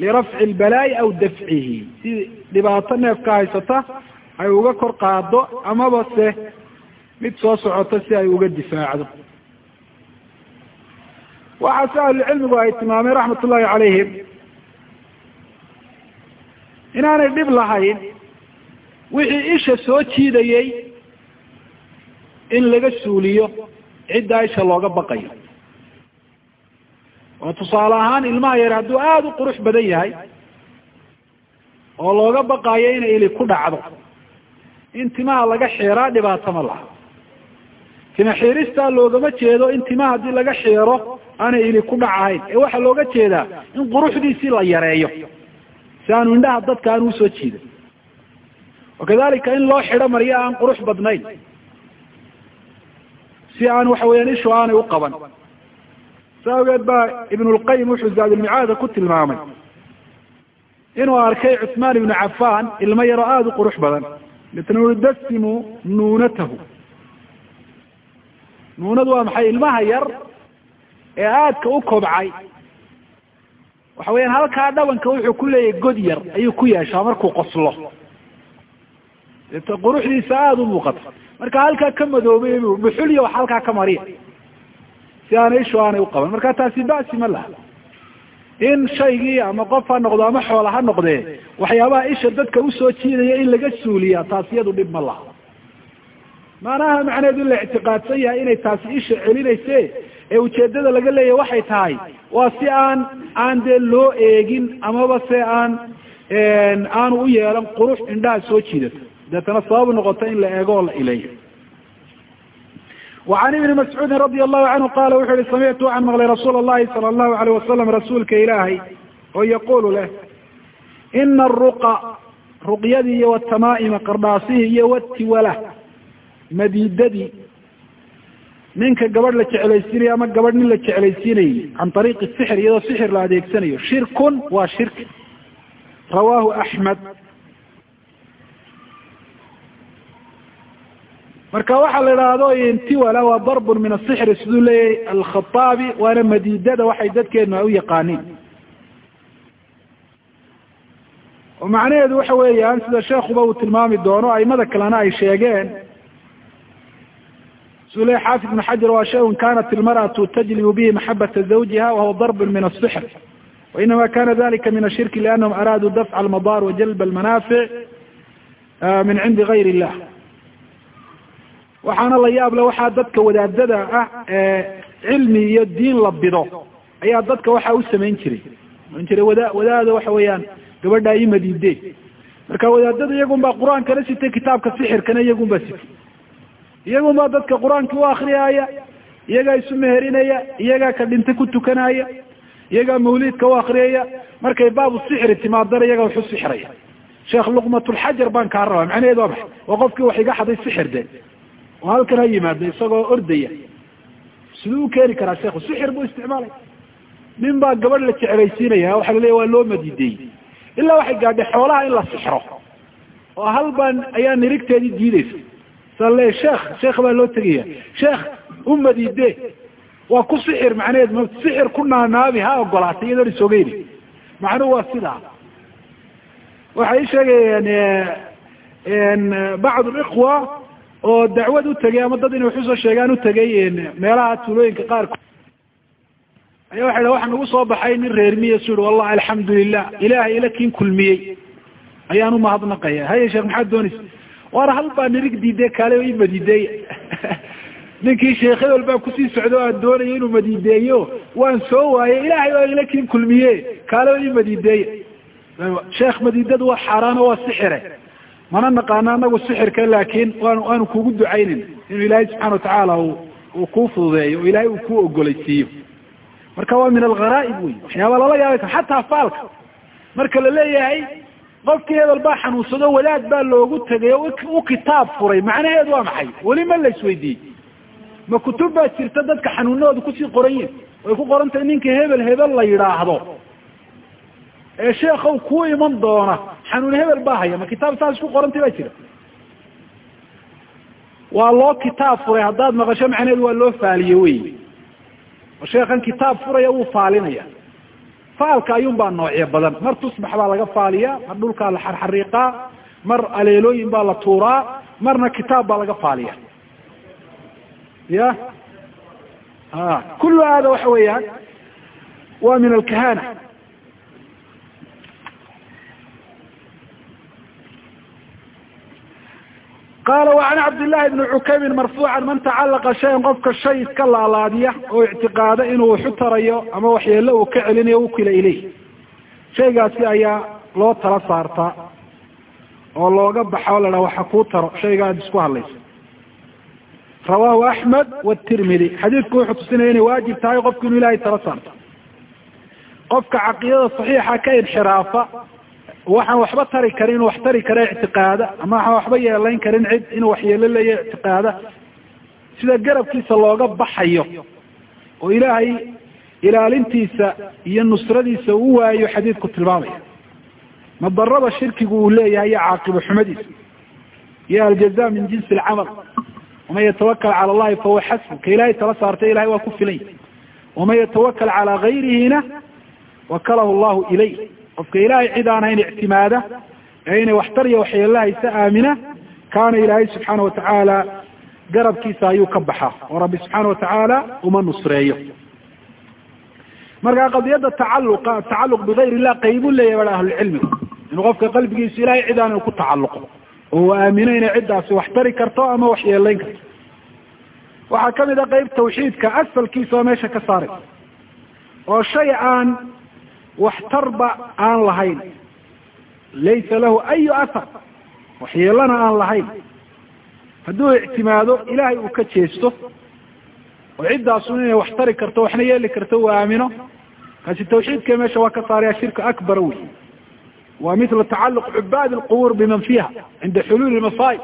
lirafci lbalaa'i aw dafcihi. Si dhibaato neefka haysata ay uga kor qaado amaba se mid soo socoto si ay uga difaacdo. Waxaa si ahlucilmigu ay tilmaameen raxmat ullahi calayhim inaanay dhib lahayn wixii isha soo jiidayey in laga suuliyo ciddaa isha looga baqayo. Oo tusaale ahaan ilmaha yar hadduu aada u qurux badan yahay oo looga baqaayo inay ili ku dhacdo in timaha laga xiiraa dhibaato ma laha. Tima xiiristaa loogama jeedo in timaha haddii laga xiiro aanay ili ku dhacahayn ee waxaa looga jeedaa in quruxdiisii la yareeyo si aanu indhaha dadka aanu u soo jiidan wakadalika in loo xidho maryo aan qurux badnayn si aan waxa weyaan ishu aanay u qaban sa awgeed baa ibnulqayim wuxuu zaadulmicaada ku tilmaamay inuu arkay cuثmaan ibnu cafan ilmo yaroo aada u qurux badan mitna yudasimu nuunatahu nuunadu waa maxay ilmaha yar ee aadka u kobcay waxa weyaan halkaa dhabanka wuxuu ku leeyahay god yar ayuu ku yeeshaa markuu qoslo quruxdiisa aada u muuqato marka halkaa ka madoobay buxulya wax halkaa ka mariya. Si aanay ishu aanay uqaban marka taasi basi ma laha. In shaygii ama qof ha noqdo ama xoola ha noqdee waxyaabaha isha dadka u soo jiidaya in laga suuliya taasi iyadu dhib ma laha. Maanaha macneheedu in la ictiqaadsan yahay inay taasi isha celinayse ee ujeedada laga leeyahy waxay tahay waa si aan aan dee loo eegin amaba se aan aanu u yeelan qurux indhaha soo jiidato deetana sababu noqoto in la eego oo la ileeyo وعn iبni mascuudi radi الlahu canhu qala wuxu uhi samictu waxaan maqlay rasuul الlahi salى الlahu عalيه wasalam rasuulka ilaahay oo yaqulu leh ina الruqa ruqyadii iyo wtama'ima qardhaasihii iyo wtiwala madiidadii ninka gabadh la jeclaysiinayo ama gabadh nin la jeclaysiinayay can طariiqi sixr iyadoo sixir la adeegsanayo shirkun waa shirki rawahu axmed Marka waxaa la idhaahdo intiwala waa darbun min asixri siduu leeyahay alkhaaabi waana madiidada waxay dadkeenu ay u yaqaaniin. Oo macnaheedu waxa weeyaan sida sheekuba uu tilmaami doono aimada kalena ay sheegeen siduu leeyahy xaafid ibn xajar waa shayun kanat ilmarأatu tajlibu bihi maxabata zawjiha wahuwa darbun min asixr wainama kana dalika min ashirki liannahum araaduu dafca almadar wajalb almanaafic min cindi gayr illah waxaana la yaab le waxaa dadka wadaadada ah ee cilmi iyo diin la bido. Ayaa dadka waxaa u samayn jiray. Oan jiray wada wadaada waxa weeyaan gabadha ima marka wadaadada iyagun baa qur'aankana sitay kitaabka sixirkana iyagun baa sitay. Iyagun dadka qur'aankii u akriyaaya iyagaa isu meherinaya iyagaa ka dhintay ku tukanaya iyagaa mawliidka u akriyaya markay baabu sixri timaadana iyagaa waxu sixraya. Sheekh luqmatulxajar baan kaa rabaa macnaheedu waa maxay? Waa qofkii wax iga xaday sixir de oo halkan ha yimaado isagoo ordaya. Siduu u keeni karaa sheekhu sixir buu isticmaalaya nin baa gabadh la jeclaysiinaya waxa la leeya waa loo madiideeyey ilaa waxay gaadhay xoolaha in la sixro oo hal baan ayaa nirigteedii diideysa saa le sheekh sheekh baa loo tegaya sheekh u madiide. Waa ku sixir macnaheed m sixir ku naanaabi ha ogolaatay iyadoon isogeyni macnuhu waa sidaa waxay sheegayeen bacd likhwa oo dacwad utegay ama dad inay waxusoo sheegaan utegay meelaha tuulooyinka qaarkood aya waxa dha waxa nagu soo baxay nin reermiya su i wallahi alxamdu lilah ilahay ila kiin kulmiyey. Ayaan umahadnaqaya haye sheekh maxaad doonaysa war hal baa nirig diide kaale i madiideey [LAUGHS] ninkii sheekh hebel baa ku sii socdo aan doonaya inuu madiideeyo waan soo waayey ilahay baa ila kiin kulmiye kaale i madiideeye sheekh madiidadu waa xaaraan oo waa sixire mana naqaano anagu sixirka laakin waan waanu kugu ducaynin inuu ilaahay subxana watacaala uu kuu fududeeyo oo ilahay uu kuu ogolaysiiyo marka waa min algharaa'ib wey waxyaaba lala yaabi karo xataa faalka. Marka la leeyahay qofkii hebel baa xanuunsado wadaad baa loogu tegay o u kitaab furay. Macnaheedu waa maxay? Weli ma la isweydiiyey ma kutub baa jirta dadka xanuunahooda ku sii qoran yihiin ku qoran tahay ninka hebel hebel la yidhaahdo. Ee sheekhow kuu iman doona xanuun hebel baa haya ma kitaab saas isku qorantay baa jira. Waa loo kitaab furay haddaad maqasho macnaheedu waa loo faaliye wey. Oo sheekan kitaab furaya wuu faalinaya. Faalka ayuun baa noocyo badan. Mar tusbax baa laga faaliyaa mar dhulkaa la xarxariiqaa mar aleelooyin baa la tuuraa marna kitaab baa laga faaliya ya? A kullu hada waxa weeyaan waa min alkahana qaala wacan cabdillaahi bni cukaymin marfuucan man tacalaqa shayan qofka shay iska laalaadiya oo ictiqaada inuu wuxu tarayo ama waxyeelo uu ka celinayo wukila ileyh. Shaygaasi ayaa loo tala saartaa oo looga baxa o ladhaha waxa kuu taro. Shayga aada isku hadlaysa rawaahu axmed watirmidi xadiidku wuxuu tusinaya inay waajib tahay qofku inuu ilaahay tala saarto. Qofka caqiidada saxiixa ka inxiraafa waxaan waxba tari karin inuu wax tari kara ictiqaada ama waxaan waxba yeelayn karin cid inuu waxyeelo leeya ictiqaada. Sida garabkiisa looga baxayo oo ilaahay ilaalintiisa iyo nusradiisa uu waayo xadiidku tilmaamaya. Madarada shirkigu uu leeyahay iyo caaqibo xumadiisa? Iyo aljaza min jinsi alcamal. Waman yatawakal cala allahi fahuwa xasbu. Ka ilahay tala saartay ilahay waa ku filanya waman yatawakal calaa gayrihina wakalahu llahu ilayh qofka ilaahay cid aan ictimaada ee inay waxtar iyo waxyeelahaysa aamina kaana ilaahay subxaana watacaala garabkiisa ayuu ka baxaa oo rabbi subxaana watacaala uma nusreeyo. Markaa qadiyadda tacaluqa atacaluq bigayr illah qaybu leeyahy baa ahlucilmigu inuu qofka qalbigiisu ilahay cid aan ku tacaluqo oo uu aamino inay ciddaasi wax tari karto ama wax yeelayn karto. Waxaa ka mid a qeyb tawxiidka asalkiisa oo meesha ka saaraysa oo shay aan waxtarba aan lahayn. Laysa lahu ayu athar. Waxyeelana aan lahayn. Hadduu ictimaado ilaahay uu ka jeesto oo ciddaasun inay wax tari karto waxna yeeli karto uu aamino. Kaasi tawxiidka meesha waa ka saaraya shirka akbar wey waa mila tacaluq cubaad alqubuur biman fiiha cinda xuluuli masaa'ib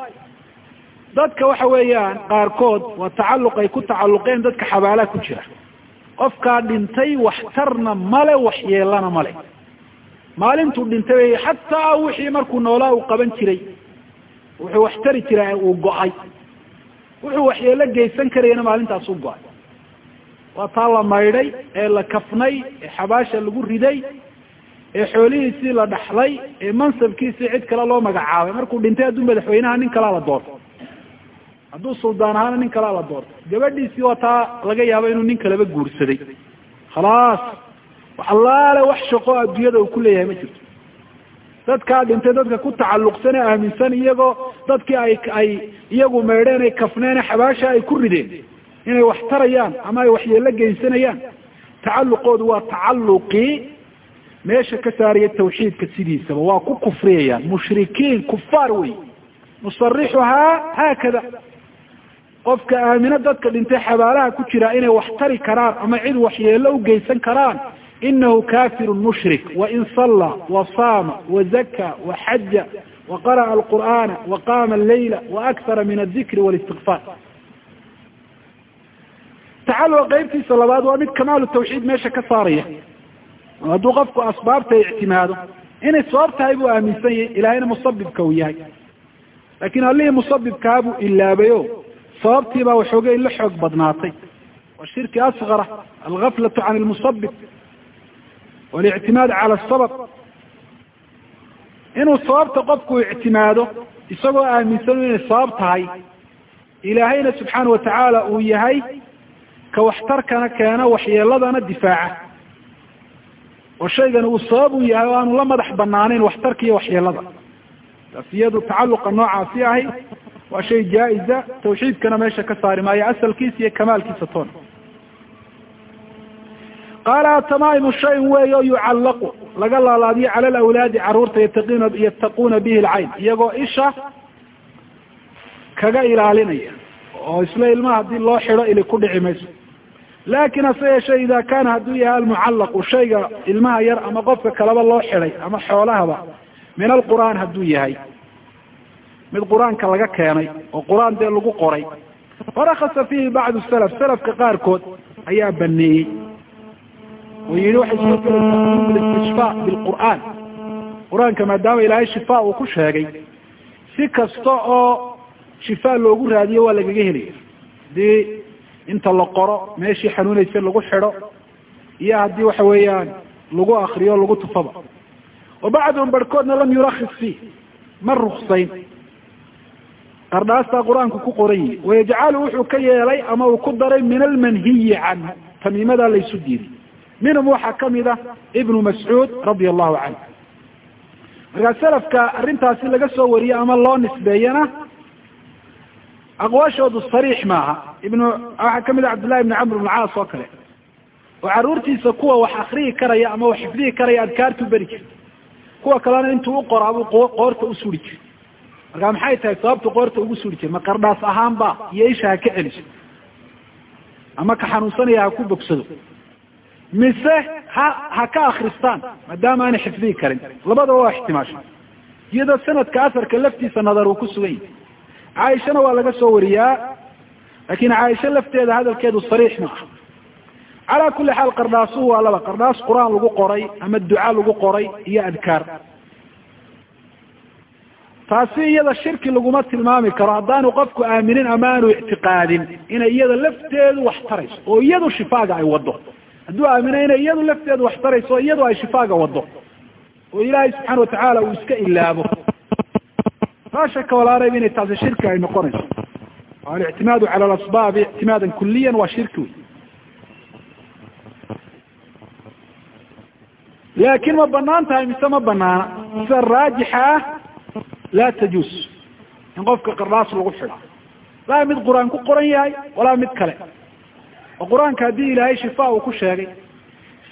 dadka waxa weeyaan qaarkood waa tacaluq ay ku tacaluqeen dadka xabaalaha ku jira qofkaa dhintay waxtarna male waxyeelana male. Maalintuu dhintay xataa wixii markuu noolaa uu qaban jiray. Wuxuu wax tari jiray uu go'ay. Wuxuu waxyeelo geysan karayana maalintaas u go'ay. Waa taa la maydhay ee la kafnay ee xabaasha lagu riday ee xoolihiisii la dhaxlay ee mansabkiisii cid kale loo magacaabay. Markuu dhintay hadduu madaxweynaha nin kalaa la doorto hadduu suldaan ahaana nin kalaa la doorto gabadhiisii waa taa laga yaabo inuu nin kaleba guursaday. Khalaas allaale wax shaqo adduunyada uu ku leeyahay ma jirto. Dadkaa dhintay dadka ku tacalluqsan ee aaminsan iyagoo dadkii ay ay iyagu maydheen ay kafneen xabaasha ay ku rideen. Inay wax tarayaan ama ay waxyeelo geysanayaan. Tacalluqoodu waa tacalluqii meesha ka saaraya tawxiidka sidiisaba waa ku kufriyayaan. Mushrikiin kufaar wey nusarixuhaa haakada qofka aamino dadka dhintay xabaalaha ku jira inay wax tari karaan ama cid waxyeelo u geysan karaan inahu kafiru mushrik wain salla wasaama wazaka waxaja waqara'a alqur'aana waqaama allayla waakara min aldikri walistikfaar tacaluqa qeybtiisa labaad waa mid kamaalu tawxiid meesha ka saaraya. Hadduu qofku asbaabta ictimaado inay sabab tahay buu aaminsan yahay ilahayna musabibka uu yahay. Laakiin allihii musabibkaabuu ilaabayo sababtiibaa waxoogay la xoog badnaatay. Waa shirki asgara algaflatu can lmusabib walictimaad cala asabab inuu sababta qofku ictimaado isagoo aaminsan inay sabab tahay ilaahayna subxaana watacaala uu yahay ka waxtarkana keena waxyeeladana difaaca. Oo shaygan uu sabab u yahay oo aanu la madax banaanayn waxtarka iyo waxyeelada taas iyadu tacaluqa noocaasi ahi waa shay jaa-iza tawxiidkana meesha ka saari maayo asalkiisa iyo kamaalkiisa toona qaala atamaa'imu shayin weeyo yucallaqu laga laalaadiyo cala alawlaadi carruurta yataqina yattaquuna bihi lcayn iyagoo isha kaga ilaalinaya oo isla ilmaha haddii loo xido ili ku dhici mayso. Laakin hase yeeshee ida kaana hadduu yahay almucallaqu shayga ilmaha yar ama qofka kaleba loo xiday ama xoolahaba min alqur'aan hadduu yahay mid qur'aanka laga keenay oo qur'aan dee lagu qoray. Farakasa fiihi bacdu salaf salafka qaarkood ayaa baneeyey. Oo yihi waxay soo gelaysaa bilqur'aan. Qur'aanka maadaama ilaahay shifaa uu ku sheegay si kasta oo shifaa loogu raadiyo waa lagaga helaya haddii inta la qoro meeshii xanuunaysa lagu xidho iyo haddii waxa weeyaan lagu akriyo lagu tufaba. Wa bacduhum barhkoodna lam yurakis fiih ma ruksayn qardhaastaa qur'aanku ku qoran yihi wayajcalu wuxuu ka yeelay ama uu ku daray min almanhiyi canhu tamiimadaa laysu diiday. Minhum waxaa ka mid a ibnu mascuud radia allahu canhu. Markaa salafka arrintaasi laga soo wariye ama loo nisbeeyana aqwaashoodu sariix maaha. Ibnu waxaa ka mid a cabdillahi ibni camr ibn caas oo kale. Oo caruurtiisa kuwa wax akriyi karaya ama wax xifdihi karaya adkaartu beri jirta kuwa kalena intuu u qoraabuu qoorta u suri jira markaa maxay tahay sababtu qoorta ugu suri jira ma qardhaas ahaanba iyo isha ha ka celiso ama ka xanuunsanaya ha ku bogsado. Mise ha ha ka akristaan maadaama aanay xifdihi karin. Labadaba waa ixtimaasha iyadoo sanadka asarka laftiisa nadar uu ku sugan yahay. Caaishana waa laga soo wariyaa laakin caaisha lafteeda hadalkeedu sariix ma aha. Calaa kuli xaal qardhaasuhu waa laba. Qardhaas qur'aan lagu qoray ama duca lagu qoray iyo adkaar taasi iyada shirki laguma tilmaami karo. Haddaanu qofku aaminin ama aanu ictiqaadin inay iyada lafteedu wax tarayso oo iyadu shifaaga ay wado hadduu aamino inay iyadu lafteedu wax tarayso iyadu ay shifaaga wado oo ilaahay subxaana watacaala uu iska ilaabo. Laa shaka walaa rayb inay taasi shirki ay noqonayso. Alictimaadu cala alasbaabi ictimaadan kuliyan waa shirki wey laakin ma bannaan tahay mise ma banaana sida raajixa ah laa tajuus. In qofka qardhaas lagu xidho. Laa mid qur'aan ku qoran yahay walaa mid kale. Oo qur'aanka haddii ilaahay shifaa uu ku sheegay.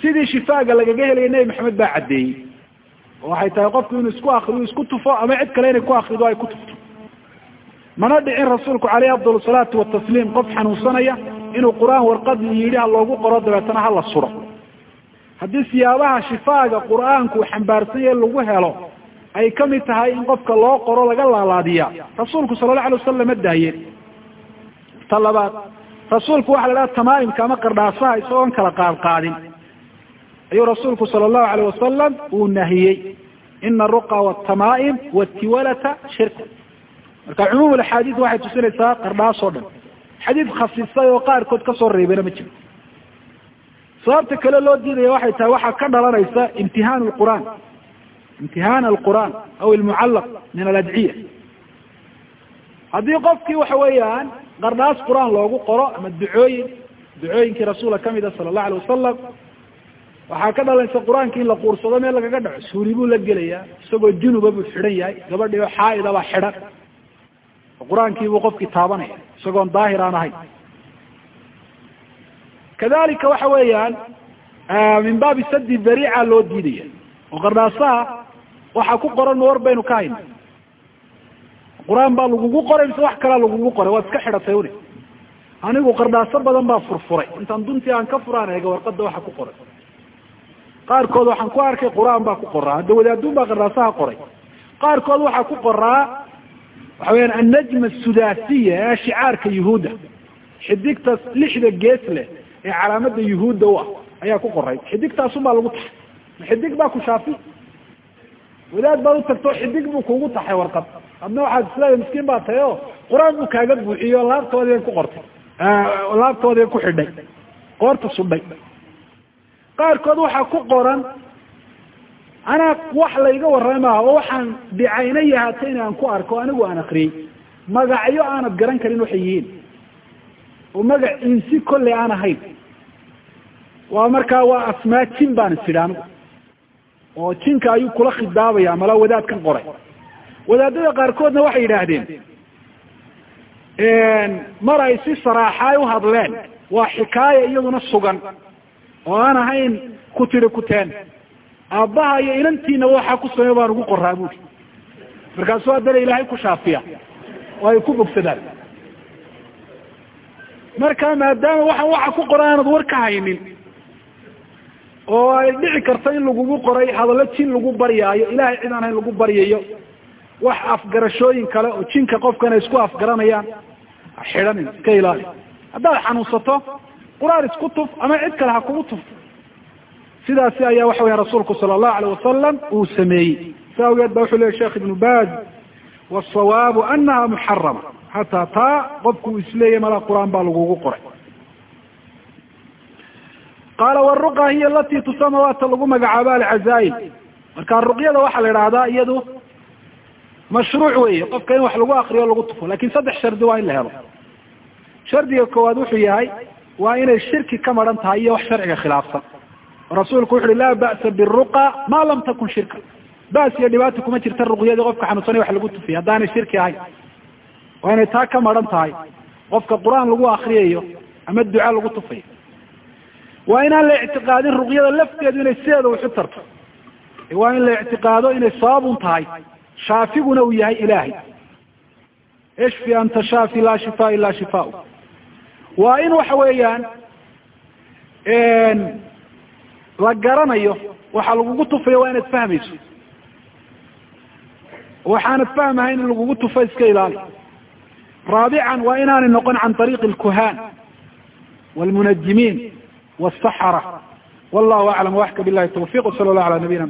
Sidii shifaaga lagaga helaya nebi maxamed baa caddeeyey. Oo waxay tahay qofku inuu isku akriyo isku tufo ama cid kale inay ku akrido ay ku tufto. Mana dhicin rasuulku caleyhi afdal salaatu watasliim qof xanuunsanaya inuu qur'aan warqadii yidhi ha loogu qoro dabeetana ha la suro. Haddii siyaabaha shifaaga qur'aanku xambaarsan yahe lagu helo ay ka mid tahay in qofka loo qoro laga laalaadiya rasuulku sala allahu alay ma daayeen ta labaad rasuulku waxa la dhaha tamaaimka ama qardhaasaha isagoon kala qaadqaadin ayuu rasuulku sala allahu alayh wasalam uu nahiyey. Ina aruqa watamaaim watiwalata shirku marka cumuum axaadiis waxay tusinaysaa qardhaas oo dhan. Xadiid khasisay oo qaarkood ka soo reebena ma jiro. Sababta kale loo diidaya waxay tahay waxaa ka dhalanaysa imtihaan lqur'aan imtihaan alqur'aan aw ilmucallaq min aladciya haddii qofkii waxa weeyaan qardhaas qur'aan loogu qoro ama ducooyin ducooyinkii rasuulka ka mid a sala allahu alay wasalam waxaa ka dhalanaysa qur'aanki in la quursado meel lagaga dhaco suuli buu la gelayaa isagoo junuba buu xidhan yahay gabadhii oo xaaida baa xidhan qur'aankii buu qofkii taabanaya isagoon daahir aan ahayn kadalika waxa weeyaan min baabi sadi dariica loo diidaya oo qardhaasaha waxaa ku qoran war baynu ka hayna qur'aan baa lagugu qoray mise wax kalaa lagugu qoray? Waad iska xidhatay uni anigu qardhaaso badan baa furfuray. Intaan duntii aan ka furaan eega warqada waxa ku qoray. Qaarkood waxaan ku arkay qur'aan baa ku qoraa. Hadda wadaadun baa qardhaasaha qoray. Qaarkood waxaa ku qoraa waxa weyaan annajma asudasiya ee shicaarka yuhuudda. Xidigta lixda gees leh ee calaamada yuhuudda u ah ayaa ku qoray. Xidigtaasun baa lagu taxay. Ma xidig baa ku shaafi wadaad baad u tagto xidig buu kugu taxay warqad. Adna waxaad isleedahay miskiin baa tahay o qur'aan buu kaaga buuxiyo laabtoodii ku qortay. Laabtoodii ku xidhay. Qoorta sudhay. Qaarkood waxaa ku qoran anaa wax layga maaha oo waxaan bicayna yahaatay in aan ku arko anigu aan akriyey magacyo aanad garan karin waxay yihiin. Oo magac insi kolley aan ahayn. Waa markaa waa asmaa jin baan isidhi anigu oo jinka ayuu kula khidaabaya mala wadaadkan qoray. Wadaadada qaarkoodna waxay yidhaahdeen mar ay si saraaxaay u hadleen waa xikaaya iyaduna sugan oo aan ahayn ku tiri kuteen aabbaha iyo inantiina waxaa ku samey baan ugu qoraa buuri markaasuu haddana ilaahay ku shaafiya oo ay ku bogsadaan. Marka maadaama waxaan waxa ku qoran aanad war ka haynin oo ay dhici karto in lagugu qoray hadallo jin lagu baryaayo ilahay cid aan hayn lagu baryayo wax afgarashooyin kale oo jinka qofkan ay isku afgaranayaan xidhanin iska ilaali. Haddaad xanuunsato qur'aan isku tuf ama cid kale ha kugu tufto sidaasi ayaa waxa weya rasuulku sala allahu alayh wasalam uu sameeyey. Sa awgeed ba wuxuu lehy sheekh ibnu baz wasawaabu anaha muxarama hataa taa qofku uu isleeyahy mala qur'aan baa lagugu qoray qaala waruqa hiya alati tusama lagu magacaabo alcazaail marka ruqyada waxaa la idhaahdaa iyadu mashruuc weeye qofka in wax lagu akriyo lagu tufo laakiin saddex shardi waa in la helo shardiga koowaad wuxuu yahay waa inay shirki ka maran tahay iyo wax sharciga khilaafsan rasuulku wuxu uhi laa ba'sa biruqa ma lam takun shirka bas iyo dhibaata kuma jirta ruqyadii qofka xanuunsanay wax lagu tufiya haddaanay shirki ahayn waa inay taa ka maran tahay qofka qur'aan lagu akriyayo ama duca lagu tufayo waa inaan la ictiqaadin ruqyada lafteedu inay sideeda waxu tarto waa in la ictiqaado inay sababun tahay. Shaafiguna uu yahay ilaahay. Ishfi anta shaafi laa shifaa ila shifaa. Waa in waxa weeyaan la garanayo waxa lagugu tufayo waa inaad fahmayso. Waxaanad fahmahayn in lagugu tufo iska ilaali. Raabican waa inaanay noqon can طariiqi اlkuhaan wاlmunajimiin wالsaxara wallahu aclam waxka bilahi tawfiq wsala اllah ala nabiyina